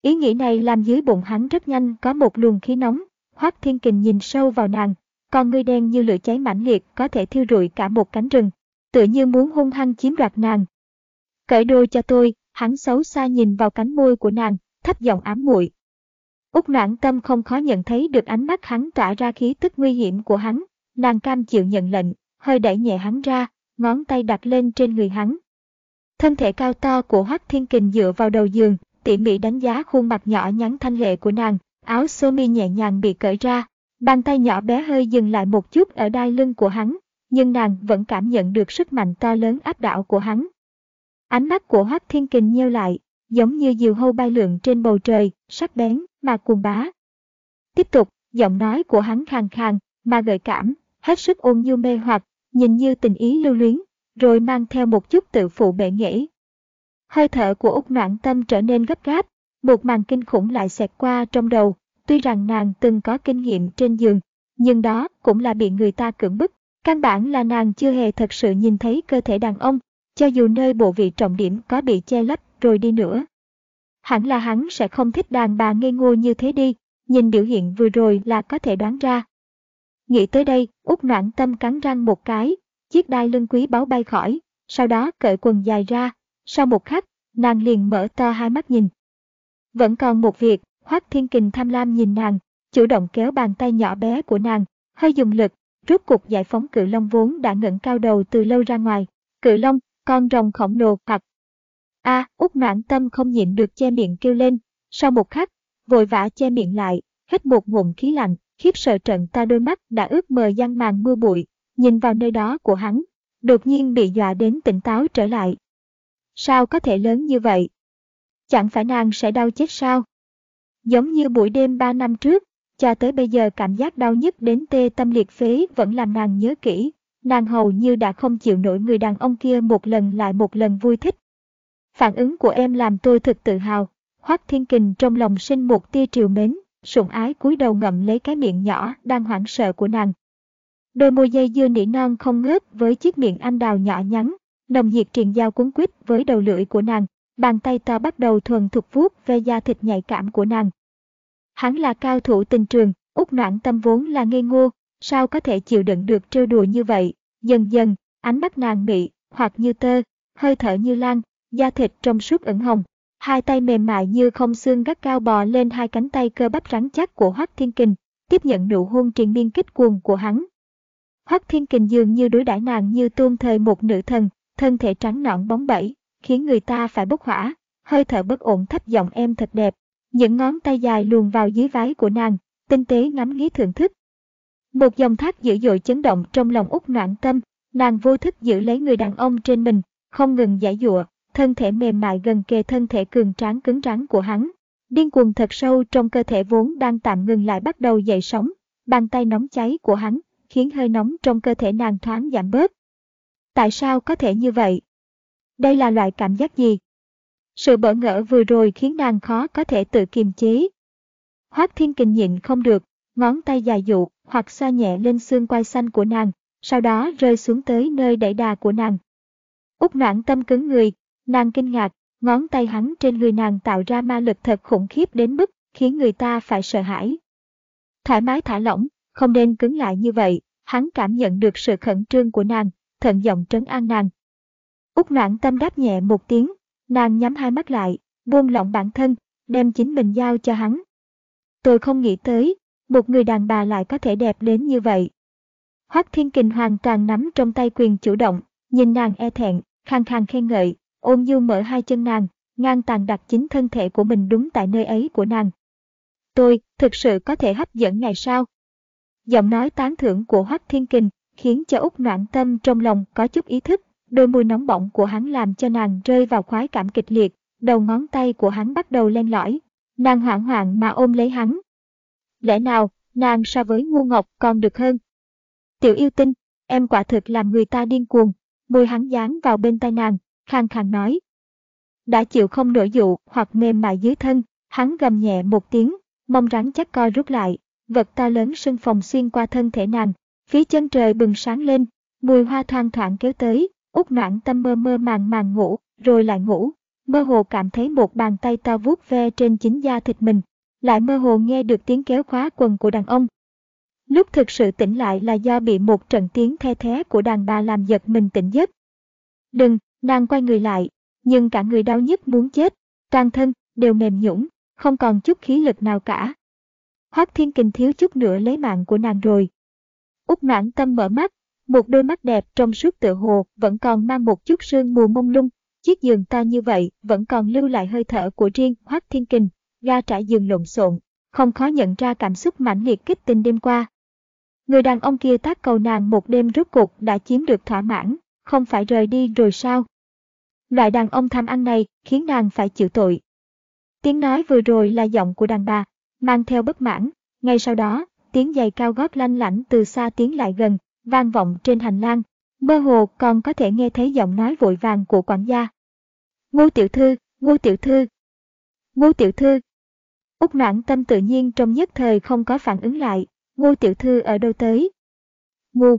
Ý nghĩ này làm dưới bụng hắn rất nhanh có một luồng khí nóng, Hoác Thiên Kình nhìn sâu vào nàng, con ngươi đen như lửa cháy mãnh liệt có thể thiêu rụi cả một cánh rừng, tựa như muốn hung hăng chiếm đoạt nàng. Cởi đôi cho tôi, hắn xấu xa nhìn vào cánh môi của nàng, thấp giọng ám muội. Úc noãn tâm không khó nhận thấy được ánh mắt hắn tỏa ra khí tức nguy hiểm của hắn, nàng cam chịu nhận lệnh, hơi đẩy nhẹ hắn ra, ngón tay đặt lên trên người hắn. Thân thể cao to của Hoắc Thiên Kình dựa vào đầu giường, tỉ mỉ đánh giá khuôn mặt nhỏ nhắn thanh lệ của nàng, áo sơ mi nhẹ nhàng bị cởi ra, bàn tay nhỏ bé hơi dừng lại một chút ở đai lưng của hắn, nhưng nàng vẫn cảm nhận được sức mạnh to lớn áp đảo của hắn. Ánh mắt của Hoắc Thiên Kình nheo lại, giống như diều hâu bay lượn trên bầu trời, sắc bén mà cuồng bá. Tiếp tục, giọng nói của hắn khàn khàn mà gợi cảm, hết sức ôn nhu mê hoặc, nhìn như tình ý lưu luyến, rồi mang theo một chút tự phụ bệ nghệ. Hơi thở của Úc Noãn Tâm trở nên gấp gáp, một màn kinh khủng lại xẹt qua trong đầu, tuy rằng nàng từng có kinh nghiệm trên giường, nhưng đó cũng là bị người ta cưỡng bức. Căn bản là nàng chưa hề thật sự nhìn thấy cơ thể đàn ông, cho dù nơi bộ vị trọng điểm có bị che lấp rồi đi nữa. Hẳn là hắn sẽ không thích đàn bà ngây ngô như thế đi, nhìn biểu hiện vừa rồi là có thể đoán ra. Nghĩ tới đây, út noãn tâm cắn răng một cái, chiếc đai lưng quý báu bay khỏi, sau đó cởi quần dài ra. Sau một khắc, nàng liền mở to hai mắt nhìn. Vẫn còn một việc, Hoác Thiên Kình tham lam nhìn nàng, chủ động kéo bàn tay nhỏ bé của nàng, hơi dùng lực, rút cục giải phóng cự long vốn đã ngẩng cao đầu từ lâu ra ngoài. Cự long, con rồng khổng lồ hoặc a à, út noãn tâm không nhịn được che miệng kêu lên sau một khắc vội vã che miệng lại hít một ngụm khí lạnh khiếp sợ trận ta đôi mắt đã ướt mờ giăng màn mưa bụi nhìn vào nơi đó của hắn đột nhiên bị dọa đến tỉnh táo trở lại sao có thể lớn như vậy chẳng phải nàng sẽ đau chết sao giống như buổi đêm ba năm trước cho tới bây giờ cảm giác đau nhức đến tê tâm liệt phế vẫn làm nàng nhớ kỹ nàng hầu như đã không chịu nổi người đàn ông kia một lần lại một lần vui thích. Phản ứng của em làm tôi thật tự hào. Hoắc Thiên Kình trong lòng sinh một tia triều mến, sủng ái cúi đầu ngậm lấy cái miệng nhỏ đang hoảng sợ của nàng. Đôi môi dây dưa nỉ non không ngớt với chiếc miệng anh đào nhỏ nhắn, nồng nhiệt truyền giao cuốn quýt với đầu lưỡi của nàng, bàn tay to bắt đầu thuần thục vuốt ve da thịt nhạy cảm của nàng. Hắn là cao thủ tình trường, út noãn tâm vốn là ngây ngô, sao có thể chịu đựng được trêu đùa như vậy, dần dần, ánh mắt nàng mị, hoặc như tơ, hơi thở như lan, da thịt trong suốt ửng hồng, hai tay mềm mại như không xương gắt cao bò lên hai cánh tay cơ bắp rắn chắc của Hoắc Thiên Kình, tiếp nhận nụ hôn triền miên kích cuồng của hắn. Hoắc Thiên Kình dường như đối đãi nàng như tôn thời một nữ thần, thân thể trắng nõn bóng bẩy, khiến người ta phải bốc hỏa, hơi thở bất ổn thấp giọng em thật đẹp. Những ngón tay dài luồn vào dưới váy của nàng, tinh tế ngắm nghía thưởng thức. Một dòng thác dữ dội chấn động trong lòng út noạn tâm, nàng vô thức giữ lấy người đàn ông trên mình, không ngừng giải dụa, thân thể mềm mại gần kề thân thể cường tráng cứng rắn của hắn. Điên cuồng thật sâu trong cơ thể vốn đang tạm ngừng lại bắt đầu dậy sóng, bàn tay nóng cháy của hắn khiến hơi nóng trong cơ thể nàng thoáng giảm bớt. Tại sao có thể như vậy? Đây là loại cảm giác gì? Sự bỡ ngỡ vừa rồi khiến nàng khó có thể tự kiềm chế. Hoác thiên kình nhịn không được, ngón tay dài dụ hoặc xoa nhẹ lên xương quai xanh của nàng, sau đó rơi xuống tới nơi đẩy đà của nàng. Úc noãn tâm cứng người, nàng kinh ngạc, ngón tay hắn trên người nàng tạo ra ma lực thật khủng khiếp đến mức khiến người ta phải sợ hãi. Thoải mái thả lỏng, không nên cứng lại như vậy, hắn cảm nhận được sự khẩn trương của nàng, thận giọng trấn an nàng. Úc noãn tâm đáp nhẹ một tiếng, nàng nhắm hai mắt lại, buông lỏng bản thân, đem chính mình giao cho hắn. Tôi không nghĩ tới, một người đàn bà lại có thể đẹp đến như vậy. Hoắc Thiên Kình hoàn toàn nắm trong tay quyền chủ động, nhìn nàng e thẹn, khang khang khen ngợi, ôn nhu mở hai chân nàng, ngang tàn đặt chính thân thể của mình đúng tại nơi ấy của nàng. Tôi, thực sự có thể hấp dẫn ngày sao? Giọng nói tán thưởng của Hoắc Thiên Kình khiến cho Úc noạn Tâm trong lòng có chút ý thức, đôi môi nóng bỏng của hắn làm cho nàng rơi vào khoái cảm kịch liệt, đầu ngón tay của hắn bắt đầu len lỏi, nàng hoảng hoảng mà ôm lấy hắn. Lẽ nào, nàng so với ngu ngọc còn được hơn? Tiểu yêu tinh, em quả thực làm người ta điên cuồng, môi hắn dán vào bên tai nàng, khang khang nói. Đã chịu không nổi dụ hoặc mềm mại dưới thân, hắn gầm nhẹ một tiếng, mong rắn chắc co rút lại, vật to lớn sưng phòng xuyên qua thân thể nàng, phía chân trời bừng sáng lên, mùi hoa thoang thoảng kéo tới, út noãn tâm mơ mơ màng màng ngủ, rồi lại ngủ, mơ hồ cảm thấy một bàn tay to vuốt ve trên chính da thịt mình, lại mơ hồ nghe được tiếng kéo khóa quần của đàn ông. Lúc thực sự tỉnh lại là do bị một trận tiếng the thé của đàn bà làm giật mình tỉnh giấc. Đừng, nàng quay người lại, nhưng cả người đau nhức muốn chết, toàn thân đều mềm nhũn, không còn chút khí lực nào cả. Hoác Thiên Kình thiếu chút nữa lấy mạng của nàng rồi. Úc noãn tâm mở mắt, một đôi mắt đẹp trong suốt tựa hồ vẫn còn mang một chút sương mù mông lung, chiếc giường to như vậy vẫn còn lưu lại hơi thở của riêng Hoác Thiên Kình, ga trải giường lộn xộn, không khó nhận ra cảm xúc mãnh liệt kích tình đêm qua. Người đàn ông kia tác cầu nàng một đêm rốt cuộc đã chiếm được thỏa mãn, không phải rời đi rồi sao? Loại đàn ông tham ăn này khiến nàng phải chịu tội. Tiếng nói vừa rồi là giọng của đàn bà, mang theo bất mãn. Ngay sau đó, tiếng giày cao gót lanh lảnh từ xa tiến lại gần, vang vọng trên hành lang. Mơ hồ còn có thể nghe thấy giọng nói vội vàng của quản gia. Ngô tiểu thư, ngô tiểu thư. Ngô tiểu thư. Úc noãn tâm tự nhiên trong nhất thời không có phản ứng lại. Ngô tiểu thư ở đâu tới? Ngô.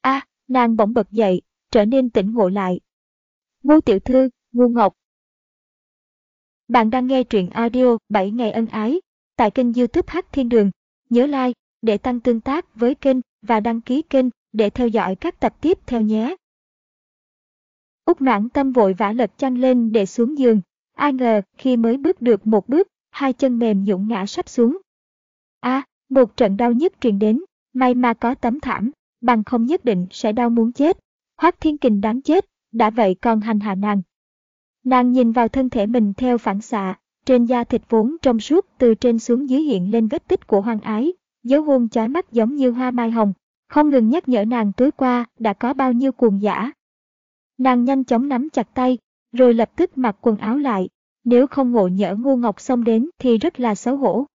a nàng bỗng bật dậy, trở nên tỉnh ngộ lại. Ngô tiểu thư, Ngô Ngọc. Bạn đang nghe truyện audio 7 ngày ân ái tại kênh youtube Hát Thiên Đường. Nhớ like để tăng tương tác với kênh và đăng ký kênh để theo dõi các tập tiếp theo nhé. Úc noãn tâm vội vã lật chăn lên để xuống giường. Ai ngờ khi mới bước được một bước, hai chân mềm nhũn ngã sắp xuống. a một trận đau nhức truyền đến, may mà có tấm thảm, bằng không nhất định sẽ đau muốn chết. Hoác thiên kình đáng chết, đã vậy còn hành hạ nàng. Nàng nhìn vào thân thể mình theo phản xạ, trên da thịt vốn trong suốt từ trên xuống dưới hiện lên vết tích của hoang ái, dấu hôn chói mắt giống như hoa mai hồng, không ngừng nhắc nhở nàng tối qua đã có bao nhiêu cuồng giả. Nàng nhanh chóng nắm chặt tay, rồi lập tức mặc quần áo lại, nếu không ngộ nhỡ ngu ngọc xông đến thì rất là xấu hổ.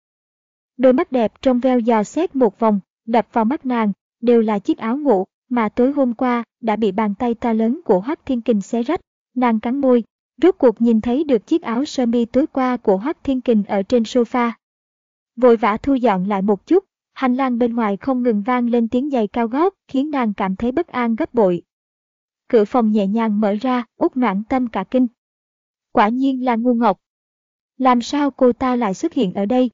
Đôi mắt đẹp trong veo dò xét một vòng, đập vào mắt nàng, đều là chiếc áo ngủ, mà tối hôm qua đã bị bàn tay to lớn của Hoắc Thiên Kình xé rách. Nàng cắn môi, rốt cuộc nhìn thấy được chiếc áo sơ mi tối qua của Hoắc Thiên Kình ở trên sofa. Vội vã thu dọn lại một chút, hành lang bên ngoài không ngừng vang lên tiếng giày cao gót khiến nàng cảm thấy bất an gấp bội. Cửa phòng nhẹ nhàng mở ra, út noãn tâm cả kinh. Quả nhiên là ngu ngọc. Làm sao cô ta lại xuất hiện ở đây?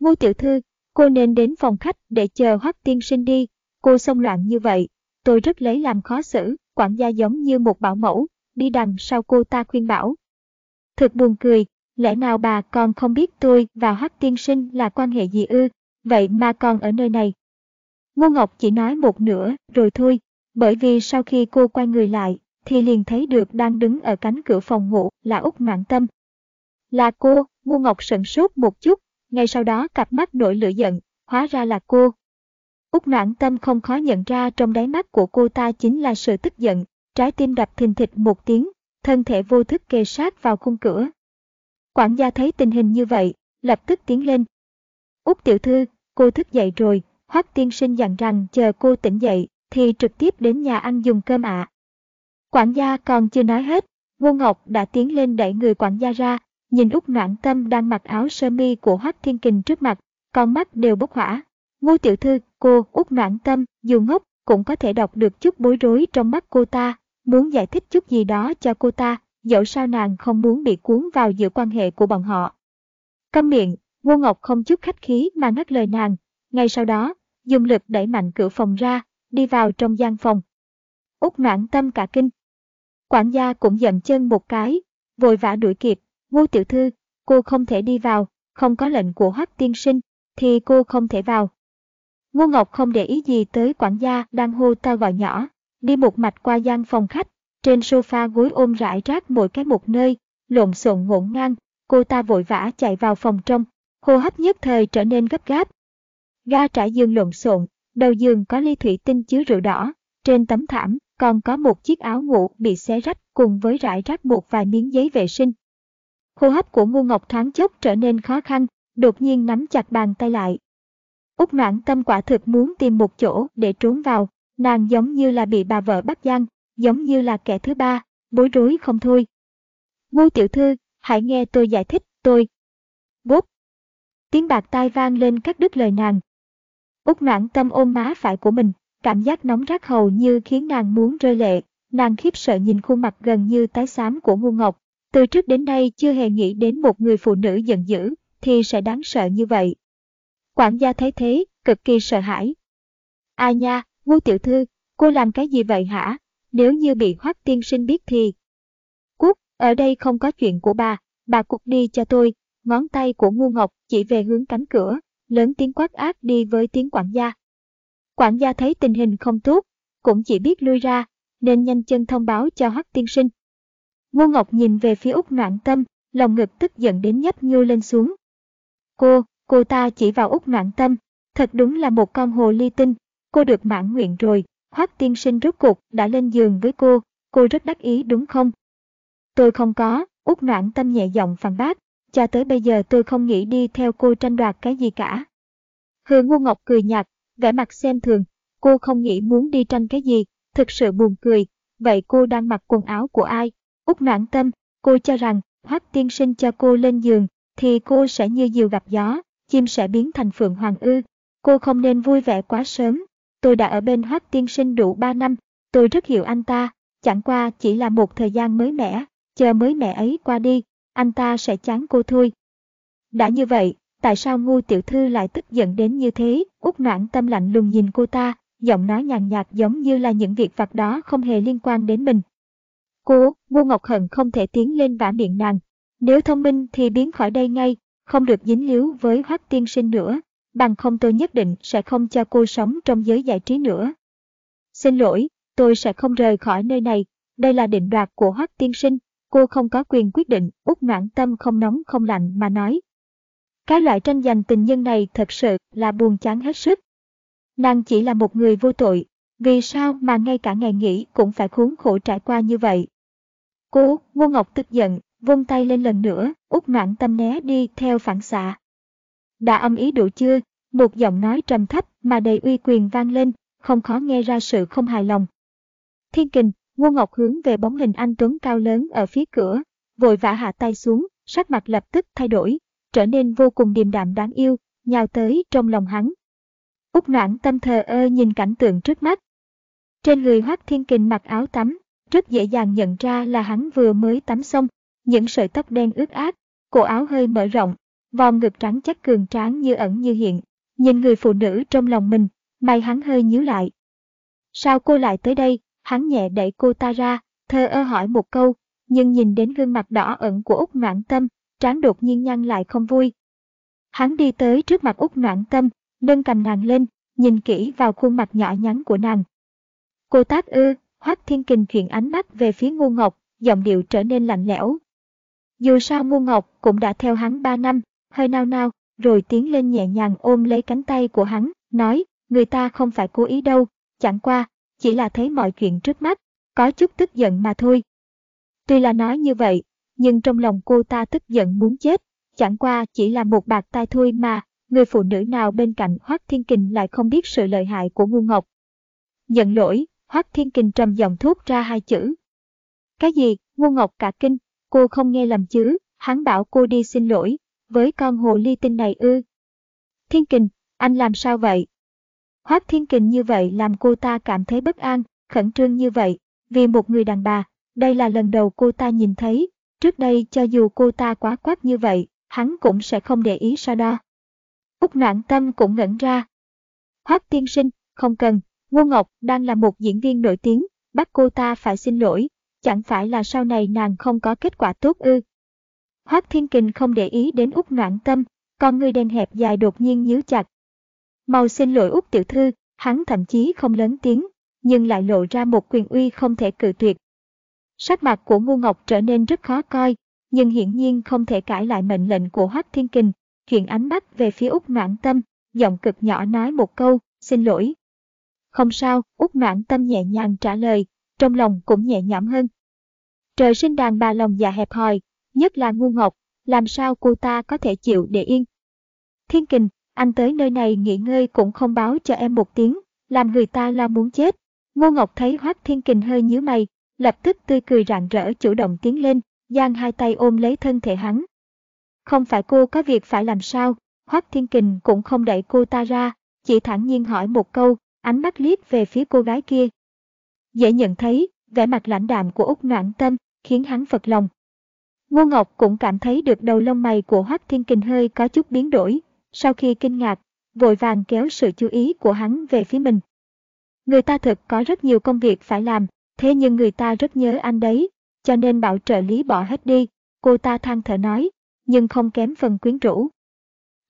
Ngô tiểu thư, cô nên đến phòng khách để chờ hoắc tiên sinh đi. Cô xông loạn như vậy, tôi rất lấy làm khó xử, quản gia giống như một bảo mẫu, đi đằng sau cô ta khuyên bảo. Thật buồn cười, lẽ nào bà còn không biết tôi và Hắc tiên sinh là quan hệ gì ư, vậy mà còn ở nơi này. Ngô Ngọc chỉ nói một nửa, rồi thôi, bởi vì sau khi cô quay người lại, thì liền thấy được đang đứng ở cánh cửa phòng ngủ là Úc Noãn Tâm. Là cô, Ngô Ngọc sững sốt một chút, ngay sau đó cặp mắt nổi lửa giận, hóa ra là cô. Úc Noãn Tâm không khó nhận ra trong đáy mắt của cô ta chính là sự tức giận, trái tim đập thình thịch một tiếng, thân thể vô thức kề sát vào khung cửa. Quản gia thấy tình hình như vậy, lập tức tiến lên. Úc tiểu thư, cô thức dậy rồi, Hoắc tiên sinh dặn rằng chờ cô tỉnh dậy thì trực tiếp đến nhà ăn dùng cơm ạ. Quản gia còn chưa nói hết, Ngô Ngọc đã tiến lên đẩy người quản gia ra, nhìn Úc Noãn Tâm đang mặc áo sơ mi của Hoắc Thiên Kình trước mặt, con mắt đều bốc hỏa. Ngô tiểu thư, cô Úc Noãn Tâm, dù ngốc, cũng có thể đọc được chút bối rối trong mắt cô ta, muốn giải thích chút gì đó cho cô ta, dẫu sao nàng không muốn bị cuốn vào giữa quan hệ của bọn họ. Câm miệng, Ngô Ngọc không chút khách khí mà ngắt lời nàng, ngay sau đó, dùng lực đẩy mạnh cửa phòng ra, đi vào trong gian phòng. Úc noãn tâm cả kinh. Quản gia cũng dậm chân một cái, vội vã đuổi kịp, ngô tiểu thư, cô không thể đi vào, không có lệnh của hoắc tiên sinh, thì cô không thể vào. Ngô Ngọc không để ý gì tới quản gia đang hô to gọi nhỏ, đi một mạch qua gian phòng khách, trên sofa gối ôm rải rác mỗi cái một nơi, lộn xộn ngổn ngang, cô ta vội vã chạy vào phòng trong, hô hấp nhất thời trở nên gấp gáp. Ga trải giường lộn xộn, đầu giường có ly thủy tinh chứa rượu đỏ, trên tấm thảm còn có một chiếc áo ngủ bị xé rách cùng với rải rác một vài miếng giấy vệ sinh. Hô hấp của Ngô Ngọc thoáng chốc trở nên khó khăn, đột nhiên nắm chặt bàn tay lại. Úc noãn tâm quả thực muốn tìm một chỗ để trốn vào, nàng giống như là bị bà vợ bắt gian, giống như là kẻ thứ ba, bối rối không thôi. Ngô tiểu thư, hãy nghe tôi giải thích, tôi. Bốp. Tiếng bạc tai vang lên các đứt lời nàng, Úc noãn tâm ôm má phải của mình, cảm giác nóng rát hầu như khiến nàng muốn rơi lệ. Nàng khiếp sợ nhìn khuôn mặt gần như tái xám của Ngu Ngọc. Từ trước đến nay chưa hề nghĩ đến một người phụ nữ giận dữ, thì sẽ đáng sợ như vậy. Quản gia thấy thế, cực kỳ sợ hãi. Ai nha, Ngô tiểu thư, cô làm cái gì vậy hả? Nếu như bị hoác tiên sinh biết thì... Cút, ở đây không có chuyện của bà, bà cút đi cho tôi. Ngón tay của Ngu Ngọc chỉ về hướng cánh cửa, lớn tiếng quát ác đi với tiếng quản gia. Quản gia thấy tình hình không tốt, cũng chỉ biết lui ra, nên nhanh chân thông báo cho hoác tiên sinh. Ngô Ngọc nhìn về phía Úc Noãn Tâm, lòng ngực tức giận đến nhấp nhô lên xuống. Cô, cô ta chỉ vào Úc Noãn Tâm, thật đúng là một con hồ ly tinh, cô được mãn nguyện rồi, Hoắc tiên sinh rốt cuộc đã lên giường với cô, cô rất đắc ý đúng không? Tôi không có, Út Noãn Tâm nhẹ giọng phản bác, cho tới bây giờ tôi không nghĩ đi theo cô tranh đoạt cái gì cả. Hứa Ngu Ngọc cười nhạt, vẻ mặt xem thường, cô không nghĩ muốn đi tranh cái gì, thực sự buồn cười, vậy cô đang mặc quần áo của ai? Út noãn tâm, cô cho rằng, hoắc tiên sinh cho cô lên giường, thì cô sẽ như diều gặp gió, chim sẽ biến thành phượng hoàng ư. Cô không nên vui vẻ quá sớm, tôi đã ở bên hát tiên sinh đủ 3 năm, tôi rất hiểu anh ta, chẳng qua chỉ là một thời gian mới mẻ, chờ mới mẻ ấy qua đi, anh ta sẽ chán cô thôi. Đã như vậy, tại sao ngu tiểu thư lại tức giận đến như thế? Út noãn tâm lạnh lùng nhìn cô ta, giọng nói nhàn nhạt giống như là những việc vặt đó không hề liên quan đến mình. Cô, ngu ngọc hận không thể tiến lên vả miệng nàng. Nếu thông minh thì biến khỏi đây ngay, không được dính líu với hoác tiên sinh nữa, bằng không tôi nhất định sẽ không cho cô sống trong giới giải trí nữa. Xin lỗi, tôi sẽ không rời khỏi nơi này, đây là định đoạt của hoắc tiên sinh, cô không có quyền quyết định, út noãn tâm không nóng không lạnh mà nói. Cái loại tranh giành tình nhân này thật sự là buồn chán hết sức. Nàng chỉ là một người vô tội, vì sao mà ngay cả ngày nghỉ cũng phải khốn khổ trải qua như vậy. Cô, Ngô Ngọc tức giận, vung tay lên lần nữa, út noãn tâm né đi theo phản xạ. Đã âm ý đủ chưa? Một giọng nói trầm thấp mà đầy uy quyền vang lên, không khó nghe ra sự không hài lòng. Thiên kình, Ngô Ngọc hướng về bóng hình anh Tuấn cao lớn ở phía cửa, vội vã hạ tay xuống, sắc mặt lập tức thay đổi, trở nên vô cùng điềm đạm đáng yêu, nhào tới trong lòng hắn. Úc noãn tâm thờ ơ nhìn cảnh tượng trước mắt. Trên người Hoác Thiên Kình mặc áo tắm, rất dễ dàng nhận ra là hắn vừa mới tắm xong, những sợi tóc đen ướt át, cổ áo hơi mở rộng, vòm ngực trắng chắc cường tráng như ẩn như hiện. Nhìn người phụ nữ trong lòng mình, mày hắn hơi nhíu lại. Sao cô lại tới đây? Hắn nhẹ đẩy cô ta ra, thơ ơ hỏi một câu, nhưng nhìn đến gương mặt đỏ ẩn của Úc Noãn Tâm, trán đột nhiên nhăn lại không vui. Hắn đi tới trước mặt Úc Noãn Tâm, nâng cầm nàng lên, nhìn kỹ vào khuôn mặt nhỏ nhắn của nàng. Cô tác ư, Hoắc Thiên Kình chuyển ánh mắt về phía Ngô Ngọc, giọng điệu trở nên lạnh lẽo. Dù sao Ngô Ngọc cũng đã theo hắn ba năm, hơi nao nao, rồi tiến lên nhẹ nhàng ôm lấy cánh tay của hắn, nói, người ta không phải cố ý đâu, chẳng qua, chỉ là thấy mọi chuyện trước mắt, có chút tức giận mà thôi. Tuy là nói như vậy, nhưng trong lòng cô ta tức giận muốn chết, chẳng qua chỉ là một bạc tai thôi mà, người phụ nữ nào bên cạnh Hoắc Thiên Kình lại không biết sự lợi hại của Ngu Ngọc. Nhận lỗi, Hoắc Thiên Kình trầm giọng thốt ra hai chữ. Cái gì, Ngu Ngọc cả kinh, cô không nghe lầm chứ, hắn bảo cô đi xin lỗi, với con hồ ly tinh này ư. Thiên Kình, anh làm sao vậy? Hoác Thiên Kình như vậy làm cô ta cảm thấy bất an, khẩn trương như vậy, vì một người đàn bà, đây là lần đầu cô ta nhìn thấy, trước đây cho dù cô ta quá quát như vậy, hắn cũng sẽ không để ý sao đo. Úc noạn tâm cũng ngẩn ra. Hoác tiên sinh, không cần, Ngô Ngọc đang là một diễn viên nổi tiếng, bắt cô ta phải xin lỗi, chẳng phải là sau này nàng không có kết quả tốt ư. Hoác Thiên Kình không để ý đến Úc Noãn Tâm, con người đen hẹp dài đột nhiên nhíu chặt. Mau xin lỗi Úc tiểu thư, hắn thậm chí không lớn tiếng, nhưng lại lộ ra một quyền uy không thể cự tuyệt. Sắc mặt của Ngu Ngọc trở nên rất khó coi, nhưng hiển nhiên không thể cãi lại mệnh lệnh của Hoác Thiên Kình, chuyển ánh mắt về phía Úc Noãn Tâm, giọng cực nhỏ nói một câu, xin lỗi. Không sao, Úc Noãn Tâm nhẹ nhàng trả lời, trong lòng cũng nhẹ nhõm hơn. Trời sinh đàn bà lòng dạ hẹp hòi, nhất là ngu ngọc, làm sao cô ta có thể chịu để yên. Thiên kình, anh tới nơi này nghỉ ngơi cũng không báo cho em một tiếng, làm người ta lo muốn chết. Ngô Ngọc thấy Hoác Thiên Kình hơi nhíu mày, lập tức tươi cười rạng rỡ chủ động tiến lên, giang hai tay ôm lấy thân thể hắn. Không phải cô có việc phải làm sao, Hoác Thiên Kình cũng không đẩy cô ta ra, chỉ thẳng nhiên hỏi một câu, ánh mắt liếc về phía cô gái kia. Dễ nhận thấy, vẻ mặt lãnh đạm của Úc Noãn Tâm khiến hắn phật lòng, Ngô Ngọc cũng cảm thấy được đầu lông mày của Hoắc Thiên Kình hơi có chút biến đổi, sau khi kinh ngạc, vội vàng kéo sự chú ý của hắn về phía mình. Người ta thực có rất nhiều công việc phải làm, thế nhưng người ta rất nhớ anh đấy, cho nên bảo trợ lý bỏ hết đi, cô ta than thở nói, nhưng không kém phần quyến rũ.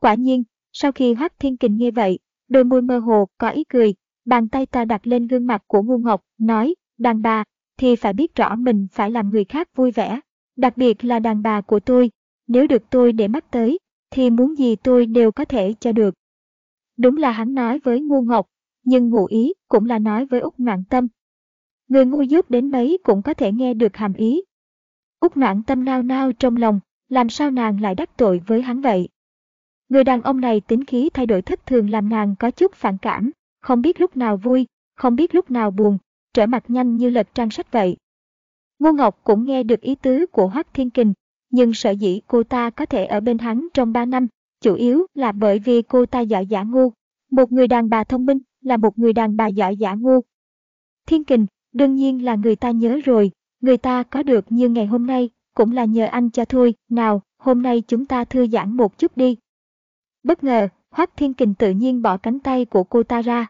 Quả nhiên, sau khi Hoắc Thiên Kình nghe vậy, đôi môi mơ hồ có ý cười, bàn tay ta đặt lên gương mặt của Ngô Ngọc, nói, đàn bà, thì phải biết rõ mình phải làm người khác vui vẻ, Đặc biệt là đàn bà của tôi, nếu được tôi để mắt tới, thì muốn gì tôi đều có thể cho được. Đúng là hắn nói với ngu ngọc, nhưng ngụ ý cũng là nói với Úc Ngoạn Tâm. Người ngu dốt đến mấy cũng có thể nghe được hàm ý. Úc Ngoạn Tâm nao nao trong lòng, làm sao nàng lại đắc tội với hắn vậy? Người đàn ông này tính khí thay đổi thất thường làm nàng có chút phản cảm, không biết lúc nào vui, không biết lúc nào buồn, trở mặt nhanh như lật trang sách vậy. Ngô Ngọc cũng nghe được ý tứ của Hoắc Thiên Kình, nhưng sợ dĩ cô ta có thể ở bên hắn trong 3 năm, chủ yếu là bởi vì cô ta giỏi giả ngu. Một người đàn bà thông minh là một người đàn bà giỏi giả ngu. Thiên Kình, đương nhiên là người ta nhớ rồi, người ta có được như ngày hôm nay, cũng là nhờ anh cho thôi, nào, hôm nay chúng ta thư giãn một chút đi. Bất ngờ, Hoắc Thiên Kình tự nhiên bỏ cánh tay của cô ta ra.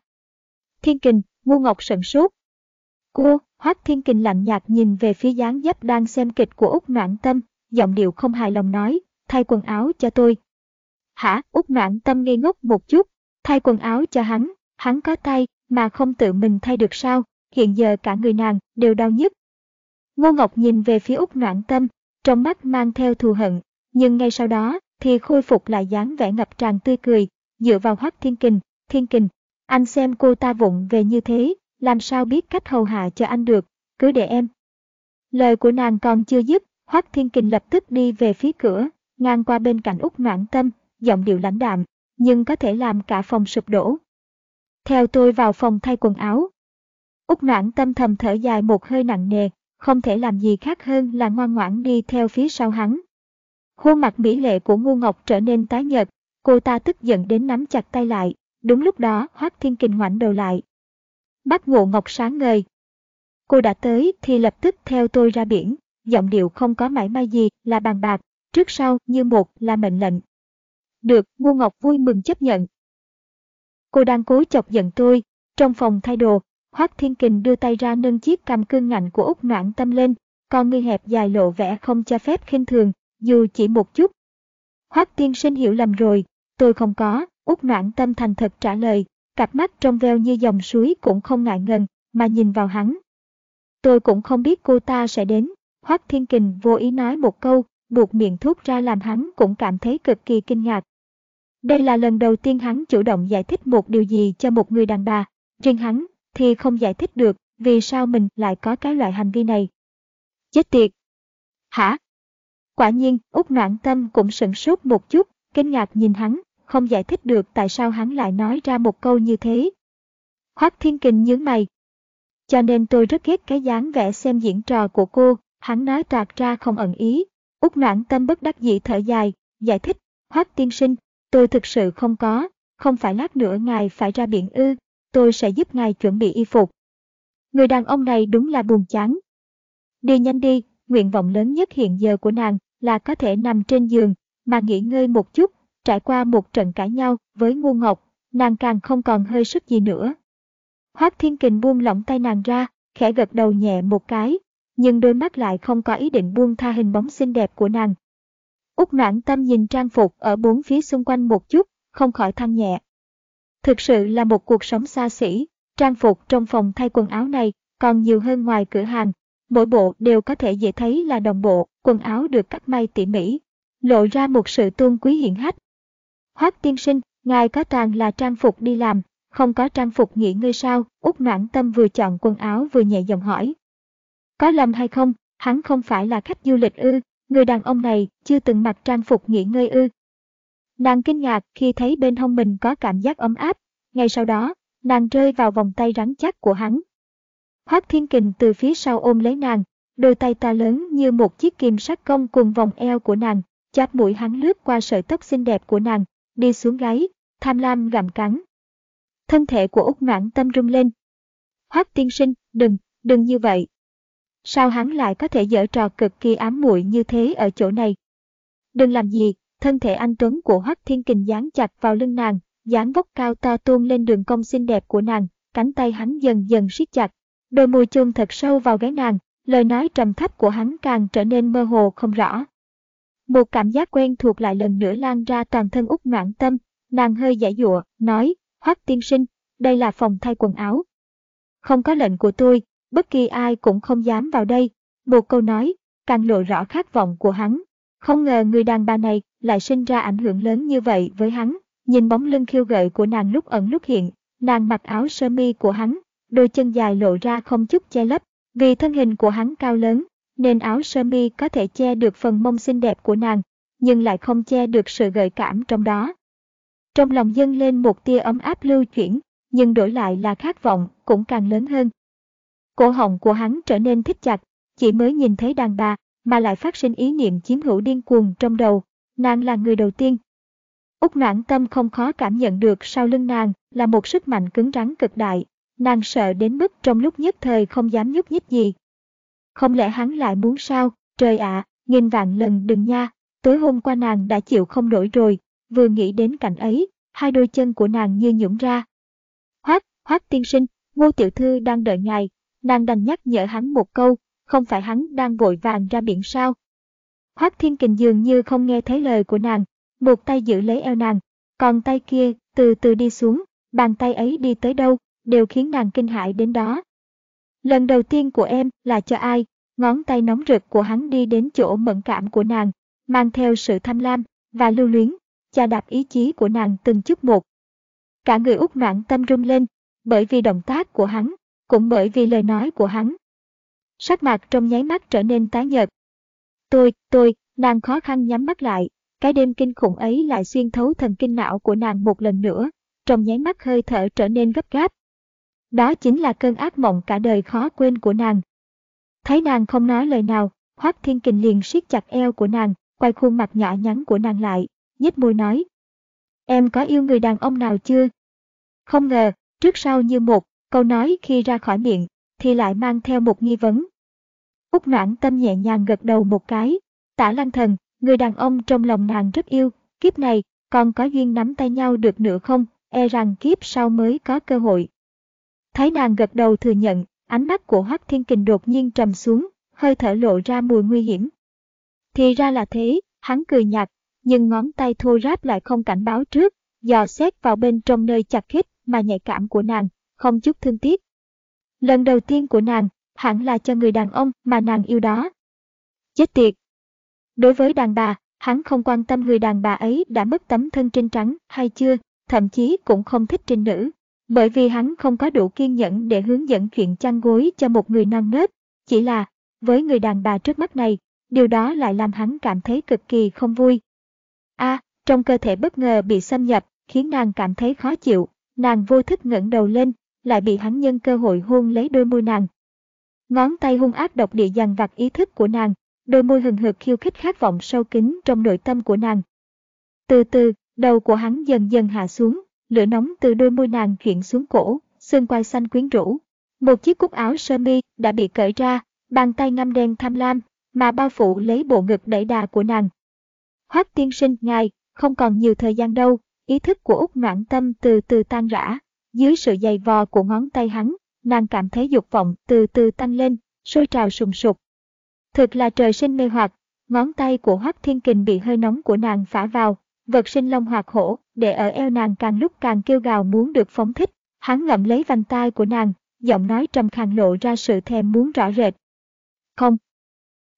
Thiên Kình, ngu ngọc sận sốt. Cô, Hoác Thiên Kình lạnh nhạt nhìn về phía dáng dấp đang xem kịch của Úc Noãn Tâm, giọng điệu không hài lòng nói, thay quần áo cho tôi. Hả, Úc Noãn Tâm ngây ngốc một chút, thay quần áo cho hắn, hắn có tay mà không tự mình thay được sao, hiện giờ cả người nàng đều đau nhức. Ngô Ngọc nhìn về phía Úc Noãn Tâm, trong mắt mang theo thù hận, nhưng ngay sau đó thì khôi phục lại dáng vẻ ngập tràn tươi cười, dựa vào Hoác Thiên Kình, Thiên Kình, anh xem cô ta vụng về như thế, làm sao biết cách hầu hạ cho anh được, cứ để em. Lời của nàng còn chưa dứt, Hoắc Thiên Kình lập tức đi về phía cửa, ngang qua bên cạnh Úc Noãn Tâm, giọng điệu lãnh đạm, nhưng có thể làm cả phòng sụp đổ. theo tôi vào phòng thay quần áo. Úc noãn tâm thầm thở dài một hơi nặng nề, không thể làm gì khác hơn là ngoan ngoãn đi theo phía sau hắn. Khuôn mặt mỹ lệ của ngu ngọc trở nên tái nhợt, cô ta tức giận đến nắm chặt tay lại, đúng lúc đó Hoác Thiên Kình ngoảnh đầu lại. Bác ngộ ngọc sáng ngời. Cô đã tới thì lập tức theo tôi ra biển, giọng điệu không có mảy may gì là bàn bạc, trước sau như một là mệnh lệnh. Được, ngu ngọc vui mừng chấp nhận. Cô đang cố chọc giận tôi, trong phòng thay đồ, Hoác Thiên Kình đưa tay ra nâng chiếc cằm cương ngạnh của Úc Noãn Tâm lên, con ngươi hẹp dài lộ vẻ không cho phép khinh thường, dù chỉ một chút. Hoác tiên sinh hiểu lầm rồi, tôi không có, Úc Noãn Tâm thành thật trả lời, cặp mắt trong veo như dòng suối cũng không ngại ngần, mà nhìn vào hắn. Tôi cũng không biết cô ta sẽ đến, Hoác Thiên Kình vô ý nói một câu, buộc miệng thốt ra làm hắn cũng cảm thấy cực kỳ kinh ngạc. Đây là lần đầu tiên hắn chủ động giải thích một điều gì cho một người đàn bà, riêng hắn thì không giải thích được vì sao mình lại có cái loại hành vi này. Chết tiệt! Hả? Quả nhiên, Úc Noãn Tâm cũng sửng sốt một chút, kinh ngạc nhìn hắn, không giải thích được tại sao hắn lại nói ra một câu như thế. Hoác Thiên Kình nhướng mày. Cho nên tôi rất ghét cái dáng vẻ xem diễn trò của cô, hắn nói toạt ra không ẩn ý. Úc Noãn Tâm bất đắc dĩ thở dài, giải thích, Hoác Tiên Sinh, tôi thực sự không có, không phải lát nữa ngài phải ra biển ư, tôi sẽ giúp ngài chuẩn bị y phục. Người đàn ông này đúng là buồn chán. Đi nhanh đi, nguyện vọng lớn nhất hiện giờ của nàng là có thể nằm trên giường, mà nghỉ ngơi một chút, trải qua một trận cãi nhau với ngu ngọc, nàng càng không còn hơi sức gì nữa. Hoác Thiên Kình buông lỏng tay nàng ra, khẽ gật đầu nhẹ một cái, nhưng đôi mắt lại không có ý định buông tha hình bóng xinh đẹp của nàng. Úc noãn tâm nhìn trang phục ở bốn phía xung quanh một chút, không khỏi than nhẹ. Thực sự là một cuộc sống xa xỉ, trang phục trong phòng thay quần áo này còn nhiều hơn ngoài cửa hàng. Mỗi bộ đều có thể dễ thấy là đồng bộ, quần áo được cắt may tỉ mỉ, lộ ra một sự tôn quý hiển hách. Hoác tiên sinh, ngài có toàn là trang phục đi làm, không có trang phục nghỉ ngơi sao? Úc noãn tâm vừa chọn quần áo vừa nhẹ giọng hỏi. Có lầm hay không, hắn không phải là khách du lịch ư, người đàn ông này chưa từng mặc trang phục nghỉ ngơi ư. Nàng kinh ngạc khi thấy bên hông mình có cảm giác ấm áp, ngay sau đó, nàng rơi vào vòng tay rắn chắc của hắn. Hoác Thiên Kình từ phía sau ôm lấy nàng, đôi tay ta lớn như một chiếc kim sắt công cùng vòng eo của nàng, chắp mũi hắn lướt qua sợi tóc xinh đẹp của nàng, đi xuống gáy, tham lam gặm cắn. Thân thể của Úc Noãn tâm rung lên. Hoác tiên sinh, đừng, đừng như vậy. Sao hắn lại có thể dở trò cực kỳ ám muội như thế ở chỗ này? Đừng làm gì, thân thể anh Tuấn của Hoác Thiên Kình dán chặt vào lưng nàng, dáng vóc cao to tuôn lên đường cong xinh đẹp của nàng, cánh tay hắn dần dần siết chặt. Đôi môi chôn thật sâu vào gáy nàng, lời nói trầm thấp của hắn càng trở nên mơ hồ không rõ. Một cảm giác quen thuộc lại lần nữa lan ra toàn thân út noãn tâm, nàng hơi giải dụa, nói, Hoắc tiên sinh, đây là phòng thay quần áo. Không có lệnh của tôi, bất kỳ ai cũng không dám vào đây. Một câu nói, càng lộ rõ khát vọng của hắn. Không ngờ người đàn bà này lại sinh ra ảnh hưởng lớn như vậy với hắn. Nhìn bóng lưng khiêu gợi của nàng lúc ẩn lúc hiện, nàng mặc áo sơ mi của hắn, đôi chân dài lộ ra không chút che lấp. Vì thân hình của hắn cao lớn, nên áo sơ mi có thể che được phần mông xinh đẹp của nàng, nhưng lại không che được sự gợi cảm trong đó. Trong lòng dâng lên một tia ấm áp lưu chuyển, nhưng đổi lại là khát vọng cũng càng lớn hơn. Cổ họng của hắn trở nên thích chặt, chỉ mới nhìn thấy đàn bà mà lại phát sinh ý niệm chiếm hữu điên cuồng trong đầu, nàng là người đầu tiên. Úc noãn tâm không khó cảm nhận được sau lưng nàng là một sức mạnh cứng rắn cực đại, nàng sợ đến mức trong lúc nhất thời không dám nhúc nhích gì. Không lẽ hắn lại muốn sao, trời ạ, à, nghìn vạn lần đừng nha, tối hôm qua nàng đã chịu không nổi rồi, vừa nghĩ đến cảnh ấy, hai đôi chân của nàng như nhũng ra. Hoác, hoác tiên sinh, ngô tiểu thư đang đợi ngài, nàng đành nhắc nhở hắn một câu, không phải hắn đang vội vàng ra biển sao. Hoác Thiên Kình dường như không nghe thấy lời của nàng, một tay giữ lấy eo nàng, còn tay kia từ từ đi xuống, bàn tay ấy đi tới đâu, đều khiến nàng kinh hãi đến đó. Lần đầu tiên của em là cho ai, ngón tay nóng rực của hắn đi đến chỗ mẫn cảm của nàng, mang theo sự tham lam và lưu luyến, chà đạp ý chí của nàng từng chút một. Cả người út noạn tâm rung lên, bởi vì động tác của hắn, cũng bởi vì lời nói của hắn. Sắc mặt trong nháy mắt trở nên tái nhợt. Tôi, tôi, nàng khó khăn nhắm mắt lại, cái đêm kinh khủng ấy lại xuyên thấu thần kinh não của nàng một lần nữa, trong nháy mắt hơi thở trở nên gấp gáp. Đó chính là cơn ác mộng cả đời khó quên của nàng. Thấy nàng không nói lời nào, Hoác Thiên Kình liền siết chặt eo của nàng, quay khuôn mặt nhỏ nhắn của nàng lại, nhếch môi nói. Em có yêu người đàn ông nào chưa? Không ngờ, trước sau như một, câu nói khi ra khỏi miệng, thì lại mang theo một nghi vấn. Úc noãn tâm nhẹ nhàng gật đầu một cái. Tả lăng thần, người đàn ông trong lòng nàng rất yêu, kiếp này, còn có duyên nắm tay nhau được nữa không, e rằng kiếp sau mới có cơ hội. Thấy nàng gật đầu thừa nhận, ánh mắt của Hoắc Thiên Kình đột nhiên trầm xuống, hơi thở lộ ra mùi nguy hiểm. Thì ra là thế, hắn cười nhạt, nhưng ngón tay thô ráp lại không cảnh báo trước, dò xét vào bên trong nơi chặt khít mà nhạy cảm của nàng, không chút thương tiếc. Lần đầu tiên của nàng, hẳn là cho người đàn ông mà nàng yêu đó. Chết tiệt! Đối với đàn bà, hắn không quan tâm người đàn bà ấy đã mất tấm thân trinh trắng hay chưa, thậm chí cũng không thích trinh nữ. Bởi vì hắn không có đủ kiên nhẫn để hướng dẫn chuyện chăn gối cho một người non nớt. Chỉ là, với người đàn bà trước mắt này, điều đó lại làm hắn cảm thấy cực kỳ không vui. A, trong cơ thể bất ngờ bị xâm nhập, khiến nàng cảm thấy khó chịu, nàng vô thức ngẩng đầu lên, lại bị hắn nhân cơ hội hôn lấy đôi môi nàng. Ngón tay hung ác độc địa dằn vặt ý thức của nàng, đôi môi hừng hực khiêu khích khát vọng sâu kín trong nội tâm của nàng. Từ từ, đầu của hắn dần dần hạ xuống, lửa nóng từ đôi môi nàng chuyển xuống cổ, xương quai xanh quyến rũ. Một chiếc cúc áo sơ mi đã bị cởi ra, bàn tay ngăm đen tham lam, mà bao phủ lấy bộ ngực đẩy đà của nàng. Hoác tiên sinh ngài, không còn nhiều thời gian đâu, ý thức của Úc noãn tâm từ từ tan rã. Dưới sự dày vò của ngón tay hắn, nàng cảm thấy dục vọng từ từ tăng lên, sôi trào sùng sục. Thực là trời sinh mê hoặc, ngón tay của Hoắc Thiên Kình bị hơi nóng của nàng phả vào, vật sinh long hoạt hổ, để ở eo nàng càng lúc càng kêu gào muốn được phóng thích. Hắn ngậm lấy vành tai của nàng, giọng nói trầm khàn lộ ra sự thèm muốn rõ rệt. Không.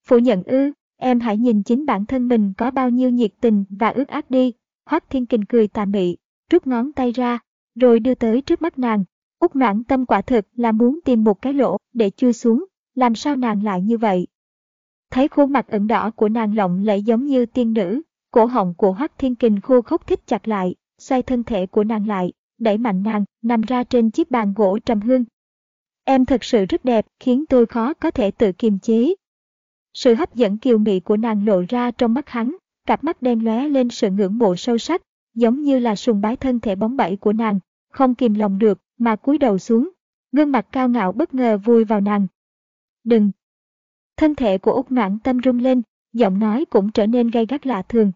Phủ nhận ư, em hãy nhìn chính bản thân mình có bao nhiêu nhiệt tình và ước ác đi. Hoắc Thiên Kình cười tà mị, rút ngón tay ra, rồi đưa tới trước mắt nàng. Úc noãn tâm quả thực là muốn tìm một cái lỗ để chui xuống, làm sao nàng lại như vậy? Thấy khuôn mặt ửng đỏ của nàng lộng lẫy giống như tiên nữ, cổ họng của Hoắc Thiên Kình khô khốc thích chặt lại, xoay thân thể của nàng lại, đẩy mạnh nàng, nằm ra trên chiếc bàn gỗ trầm hương. Em thật sự rất đẹp, khiến tôi khó có thể tự kiềm chế. Sự hấp dẫn kiều mị của nàng lộ ra trong mắt hắn, cặp mắt đen lóe lên sự ngưỡng mộ sâu sắc, giống như là sùng bái thân thể bóng bẩy của nàng, không kìm lòng được mà cúi đầu xuống, gương mặt cao ngạo bất ngờ vui vào nàng. Đừng! Thân thể của Úc Noãn tâm rung lên, giọng nói cũng trở nên gay gắt lạ thường,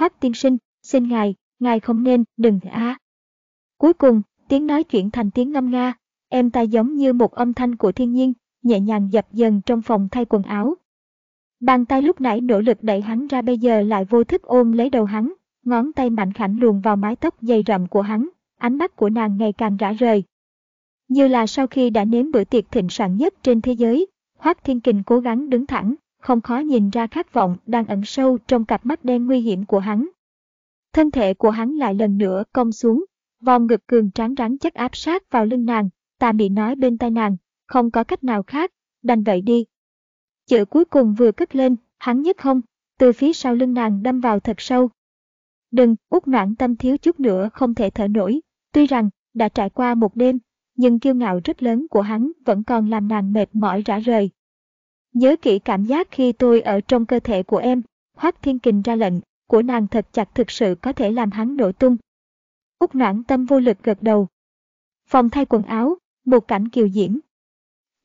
hoác, tiên sinh, xin ngài, ngài không nên, đừng á. Cuối cùng, tiếng nói chuyển thành tiếng ngâm nga, em ta giống như một âm thanh của thiên nhiên, nhẹ nhàng dập dần trong phòng thay quần áo. Bàn tay lúc nãy nỗ lực đẩy hắn ra bây giờ lại vô thức ôm lấy đầu hắn, ngón tay mạnh khảnh luồn vào mái tóc dày rậm của hắn, ánh mắt của nàng ngày càng rã rời. Như là sau khi đã nếm bữa tiệc thịnh soạn nhất trên thế giới, Hoác Thiên Kình cố gắng đứng thẳng, không khó nhìn ra khát vọng đang ẩn sâu trong cặp mắt đen nguy hiểm của hắn. Thân thể của hắn lại lần nữa cong xuống, vòng ngực cường tráng rắn chất áp sát vào lưng nàng, ta bị nói bên tai nàng, không có cách nào khác, đành vậy đi. Chữ cuối cùng vừa cất lên, hắn nhất không, từ phía sau lưng nàng đâm vào thật sâu. Đừng, út noãn tâm thiếu chút nữa không thể thở nổi, tuy rằng đã trải qua một đêm, nhưng kiêu ngạo rất lớn của hắn vẫn còn làm nàng mệt mỏi rã rời. Nhớ kỹ cảm giác khi tôi ở trong cơ thể của em, Hoác Thiên Kình ra lệnh, của nàng thật chặt thực sự có thể làm hắn nổ tung. Úc noãn tâm vô lực gật đầu. Phòng thay quần áo, một cảnh kiều diễm.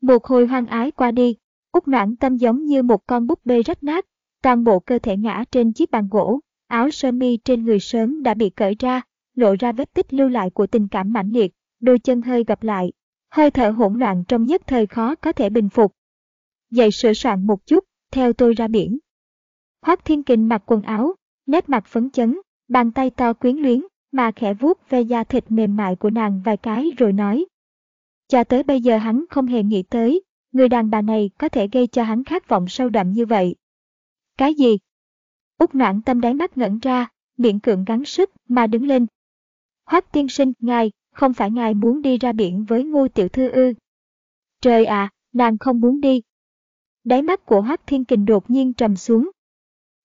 Một hồi hoang ái qua đi, Úc noãn tâm giống như một con búp bê rách nát, toàn bộ cơ thể ngã trên chiếc bàn gỗ, áo sơ mi trên người sớm đã bị cởi ra, lộ ra vết tích lưu lại của tình cảm mãnh liệt, đôi chân hơi gặp lại, hơi thở hỗn loạn trong nhất thời khó có thể bình phục. Dậy sửa soạn một chút, theo tôi ra biển. Hoác Thiên Kình mặc quần áo, nét mặt phấn chấn, bàn tay to quyến luyến, mà khẽ vuốt ve da thịt mềm mại của nàng vài cái rồi nói. Cho tới bây giờ hắn không hề nghĩ tới, người đàn bà này có thể gây cho hắn khát vọng sâu đậm như vậy. Cái gì? Úc noãn tâm đáy mắt ngẩn ra, miệng cưỡng gắng sức mà đứng lên. Hoác tiên sinh, ngài, không phải ngài muốn đi ra biển với ngô tiểu thư ư. Trời ạ, nàng không muốn đi. Đáy mắt của Hoác Thiên Kình đột nhiên trầm xuống.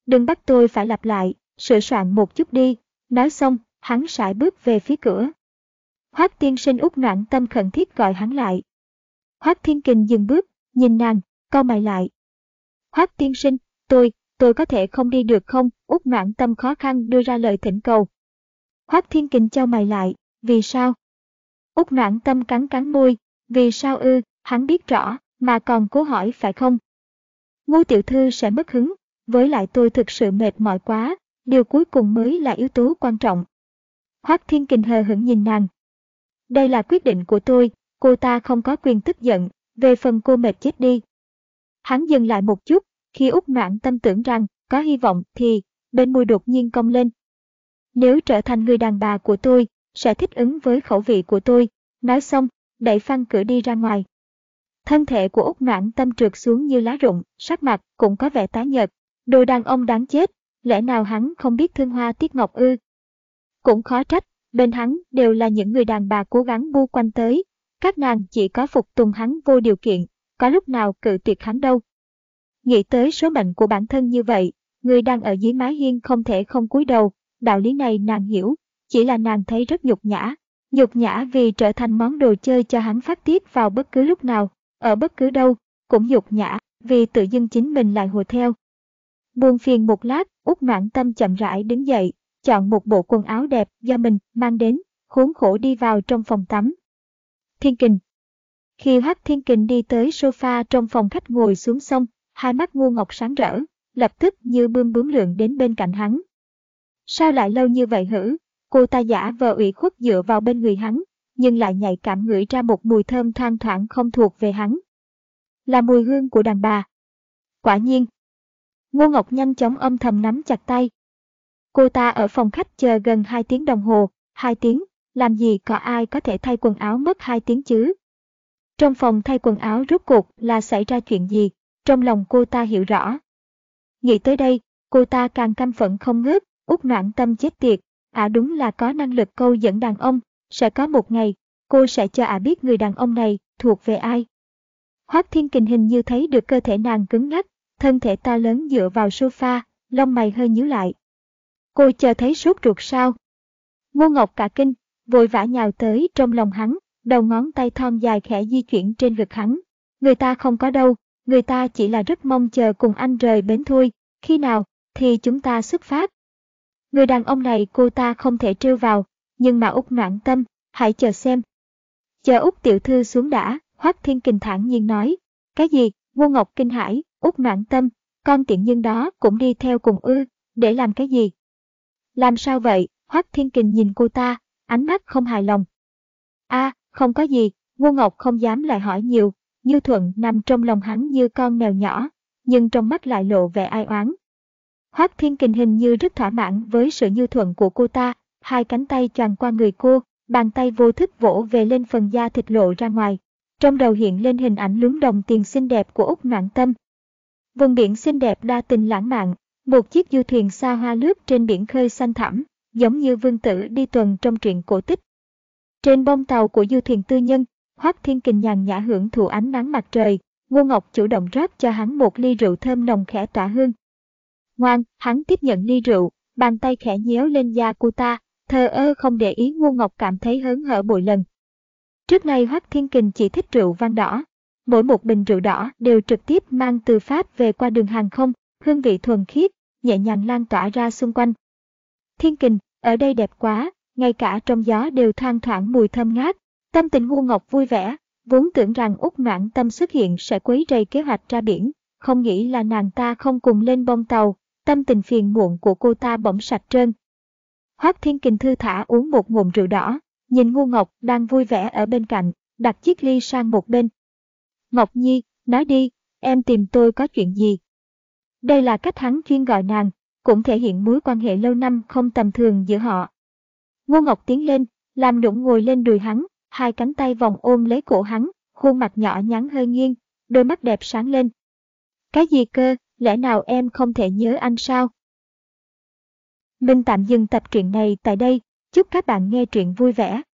Đừng bắt tôi phải lặp lại, sửa soạn một chút đi. Nói xong, hắn sải bước về phía cửa. Hoác tiên sinh út noạn tâm khẩn thiết gọi hắn lại. Hoác thiên kình dừng bước, nhìn nàng, co mày lại. Hoác tiên sinh, tôi, tôi có thể không đi được không? Út noạn tâm khó khăn đưa ra lời thỉnh cầu. Hoác thiên kình trao mày lại, vì sao? Út noạn tâm cắn cắn môi, vì sao ư, hắn biết rõ, mà còn cố hỏi phải không? Ngô tiểu thư sẽ mất hứng, với lại tôi thực sự mệt mỏi quá, điều cuối cùng mới là yếu tố quan trọng. Hoác Thiên Kình hờ hững nhìn nàng. Đây là quyết định của tôi, cô ta không có quyền tức giận, về phần cô mệt chết đi. Hắn dừng lại một chút, khi út noạn tâm tưởng rằng có hy vọng thì bên môi đột nhiên cong lên. Nếu trở thành người đàn bà của tôi, sẽ thích ứng với khẩu vị của tôi. Nói xong, đẩy phan cửa đi ra ngoài. Thân thể của út Noãn tâm trượt xuống như lá rụng, sắc mặt cũng có vẻ tái nhợt. Đồ đàn ông đáng chết, lẽ nào hắn không biết thương hoa tiết ngọc ư? Cũng khó trách, bên hắn đều là những người đàn bà cố gắng bu quanh tới. Các nàng chỉ có phục tùng hắn vô điều kiện, có lúc nào cự tuyệt hắn đâu. Nghĩ tới số mệnh của bản thân như vậy, người đang ở dưới mái hiên không thể không cúi đầu, đạo lý này nàng hiểu, chỉ là nàng thấy rất nhục nhã. Nhục nhã vì trở thành món đồ chơi cho hắn phát tiết vào bất cứ lúc nào, ở bất cứ đâu, cũng nhục nhã vì tự dưng chính mình lại hùa theo. Buồn phiền một lát, út noạn tâm chậm rãi đứng dậy, chọn một bộ quần áo đẹp do mình mang đến, khốn khổ đi vào trong phòng tắm. Thiên Kình Khi Hắc Thiên Kình đi tới sofa trong phòng khách ngồi xuống xong, hai mắt ngu ngọc sáng rỡ, lập tức như bươm bướm lượn đến bên cạnh hắn. Sao lại lâu như vậy hử? Cô ta giả vờ ủy khuất dựa vào bên người hắn, nhưng lại nhạy cảm ngửi ra một mùi thơm thoang thoảng không thuộc về hắn. Là mùi hương của đàn bà. Quả nhiên. Ngô Ngọc nhanh chóng âm thầm nắm chặt tay. Cô ta ở phòng khách chờ gần 2 tiếng đồng hồ, 2 tiếng, làm gì có ai có thể thay quần áo mất 2 tiếng chứ? Trong phòng thay quần áo rốt cuộc là xảy ra chuyện gì, trong lòng cô ta hiểu rõ. Nghĩ tới đây, cô ta càng căm phẫn không ngớt, út noạn tâm chết tiệt, ả à đúng là có năng lực câu dẫn đàn ông, sẽ có một ngày, cô sẽ cho ả à biết người đàn ông này thuộc về ai. Hoác Thiên Kình hình như thấy được cơ thể nàng cứng ngắc, thân thể to lớn dựa vào sofa, lông mày hơi nhíu lại. Cô chờ thấy sốt ruột sao? Ngô Ngọc cả kinh, vội vã nhào tới trong lòng hắn, đầu ngón tay thon dài khẽ di chuyển trên ngực hắn. Người ta không có đâu, người ta chỉ là rất mong chờ cùng anh rời bến thôi, khi nào thì chúng ta xuất phát. Người đàn ông này cô ta không thể trêu vào, nhưng mà Úc noạn tâm, hãy chờ xem. Chờ Úc tiểu thư xuống đã, Hoắc Thiên Kình thản nhiên nói. Cái gì? Ngô Ngọc kinh hãi, Úc noạn tâm, con tiện nhân đó cũng đi theo cùng ư, để làm cái gì? Làm sao vậy? Hoắc Thiên Kình nhìn cô ta, ánh mắt không hài lòng. a không có gì, Ngô Ngọc không dám lại hỏi nhiều, Như Thuận nằm trong lòng hắn như con mèo nhỏ, nhưng trong mắt lại lộ vẻ ai oán. Hoác Thiên Kình hình như rất thỏa mãn với sự như thuận của cô ta, hai cánh tay choàng qua người cô, bàn tay vô thức vỗ về lên phần da thịt lộ ra ngoài. Trong đầu hiện lên hình ảnh lúm đồng tiền xinh đẹp của Úc Noãn Tâm. Vùng biển xinh đẹp đa tình lãng mạn, một chiếc du thuyền xa hoa lướt trên biển khơi xanh thẳm, giống như vương tử đi tuần trong truyện cổ tích. Trên bông tàu của du thuyền tư nhân, Hoác Thiên Kình nhàn nhã hưởng thụ ánh nắng mặt trời, Ngô Ngọc chủ động rót cho hắn một ly rượu thơm nồng khẽ tỏa hương. Ngoan, hắn tiếp nhận ly rượu, bàn tay khẽ nhéo lên da cô ta, thờ ơ không để ý Ngô Ngọc cảm thấy hớn hở bội lần. Trước nay Hoắc Thiên Kình chỉ thích rượu vang đỏ. Mỗi một bình rượu đỏ đều trực tiếp mang từ Pháp về qua đường hàng không, hương vị thuần khiết, nhẹ nhàng lan tỏa ra xung quanh. Thiên Kình, ở đây đẹp quá, ngay cả trong gió đều thoang thoảng mùi thơm ngát. Tâm tình Ngô Ngọc vui vẻ, vốn tưởng rằng út noãn tâm xuất hiện sẽ quấy rầy kế hoạch ra biển, không nghĩ là nàng ta không cùng lên bông tàu, tâm tình phiền muộn của cô ta bỗng sạch trơn. Hoác Thiên Kình thư thả uống một ngụm rượu đỏ, nhìn Ngu Ngọc đang vui vẻ ở bên cạnh, đặt chiếc ly sang một bên. Ngọc Nhi, nói đi, em tìm tôi có chuyện gì? Đây là cách hắn chuyên gọi nàng, cũng thể hiện mối quan hệ lâu năm không tầm thường giữa họ. Ngô Ngọc tiến lên, làm đụng ngồi lên đùi hắn, hai cánh tay vòng ôm lấy cổ hắn, khuôn mặt nhỏ nhắn hơi nghiêng, đôi mắt đẹp sáng lên. Cái gì cơ, lẽ nào em không thể nhớ anh sao? Mình tạm dừng tập truyện này tại đây, chúc các bạn nghe truyện vui vẻ.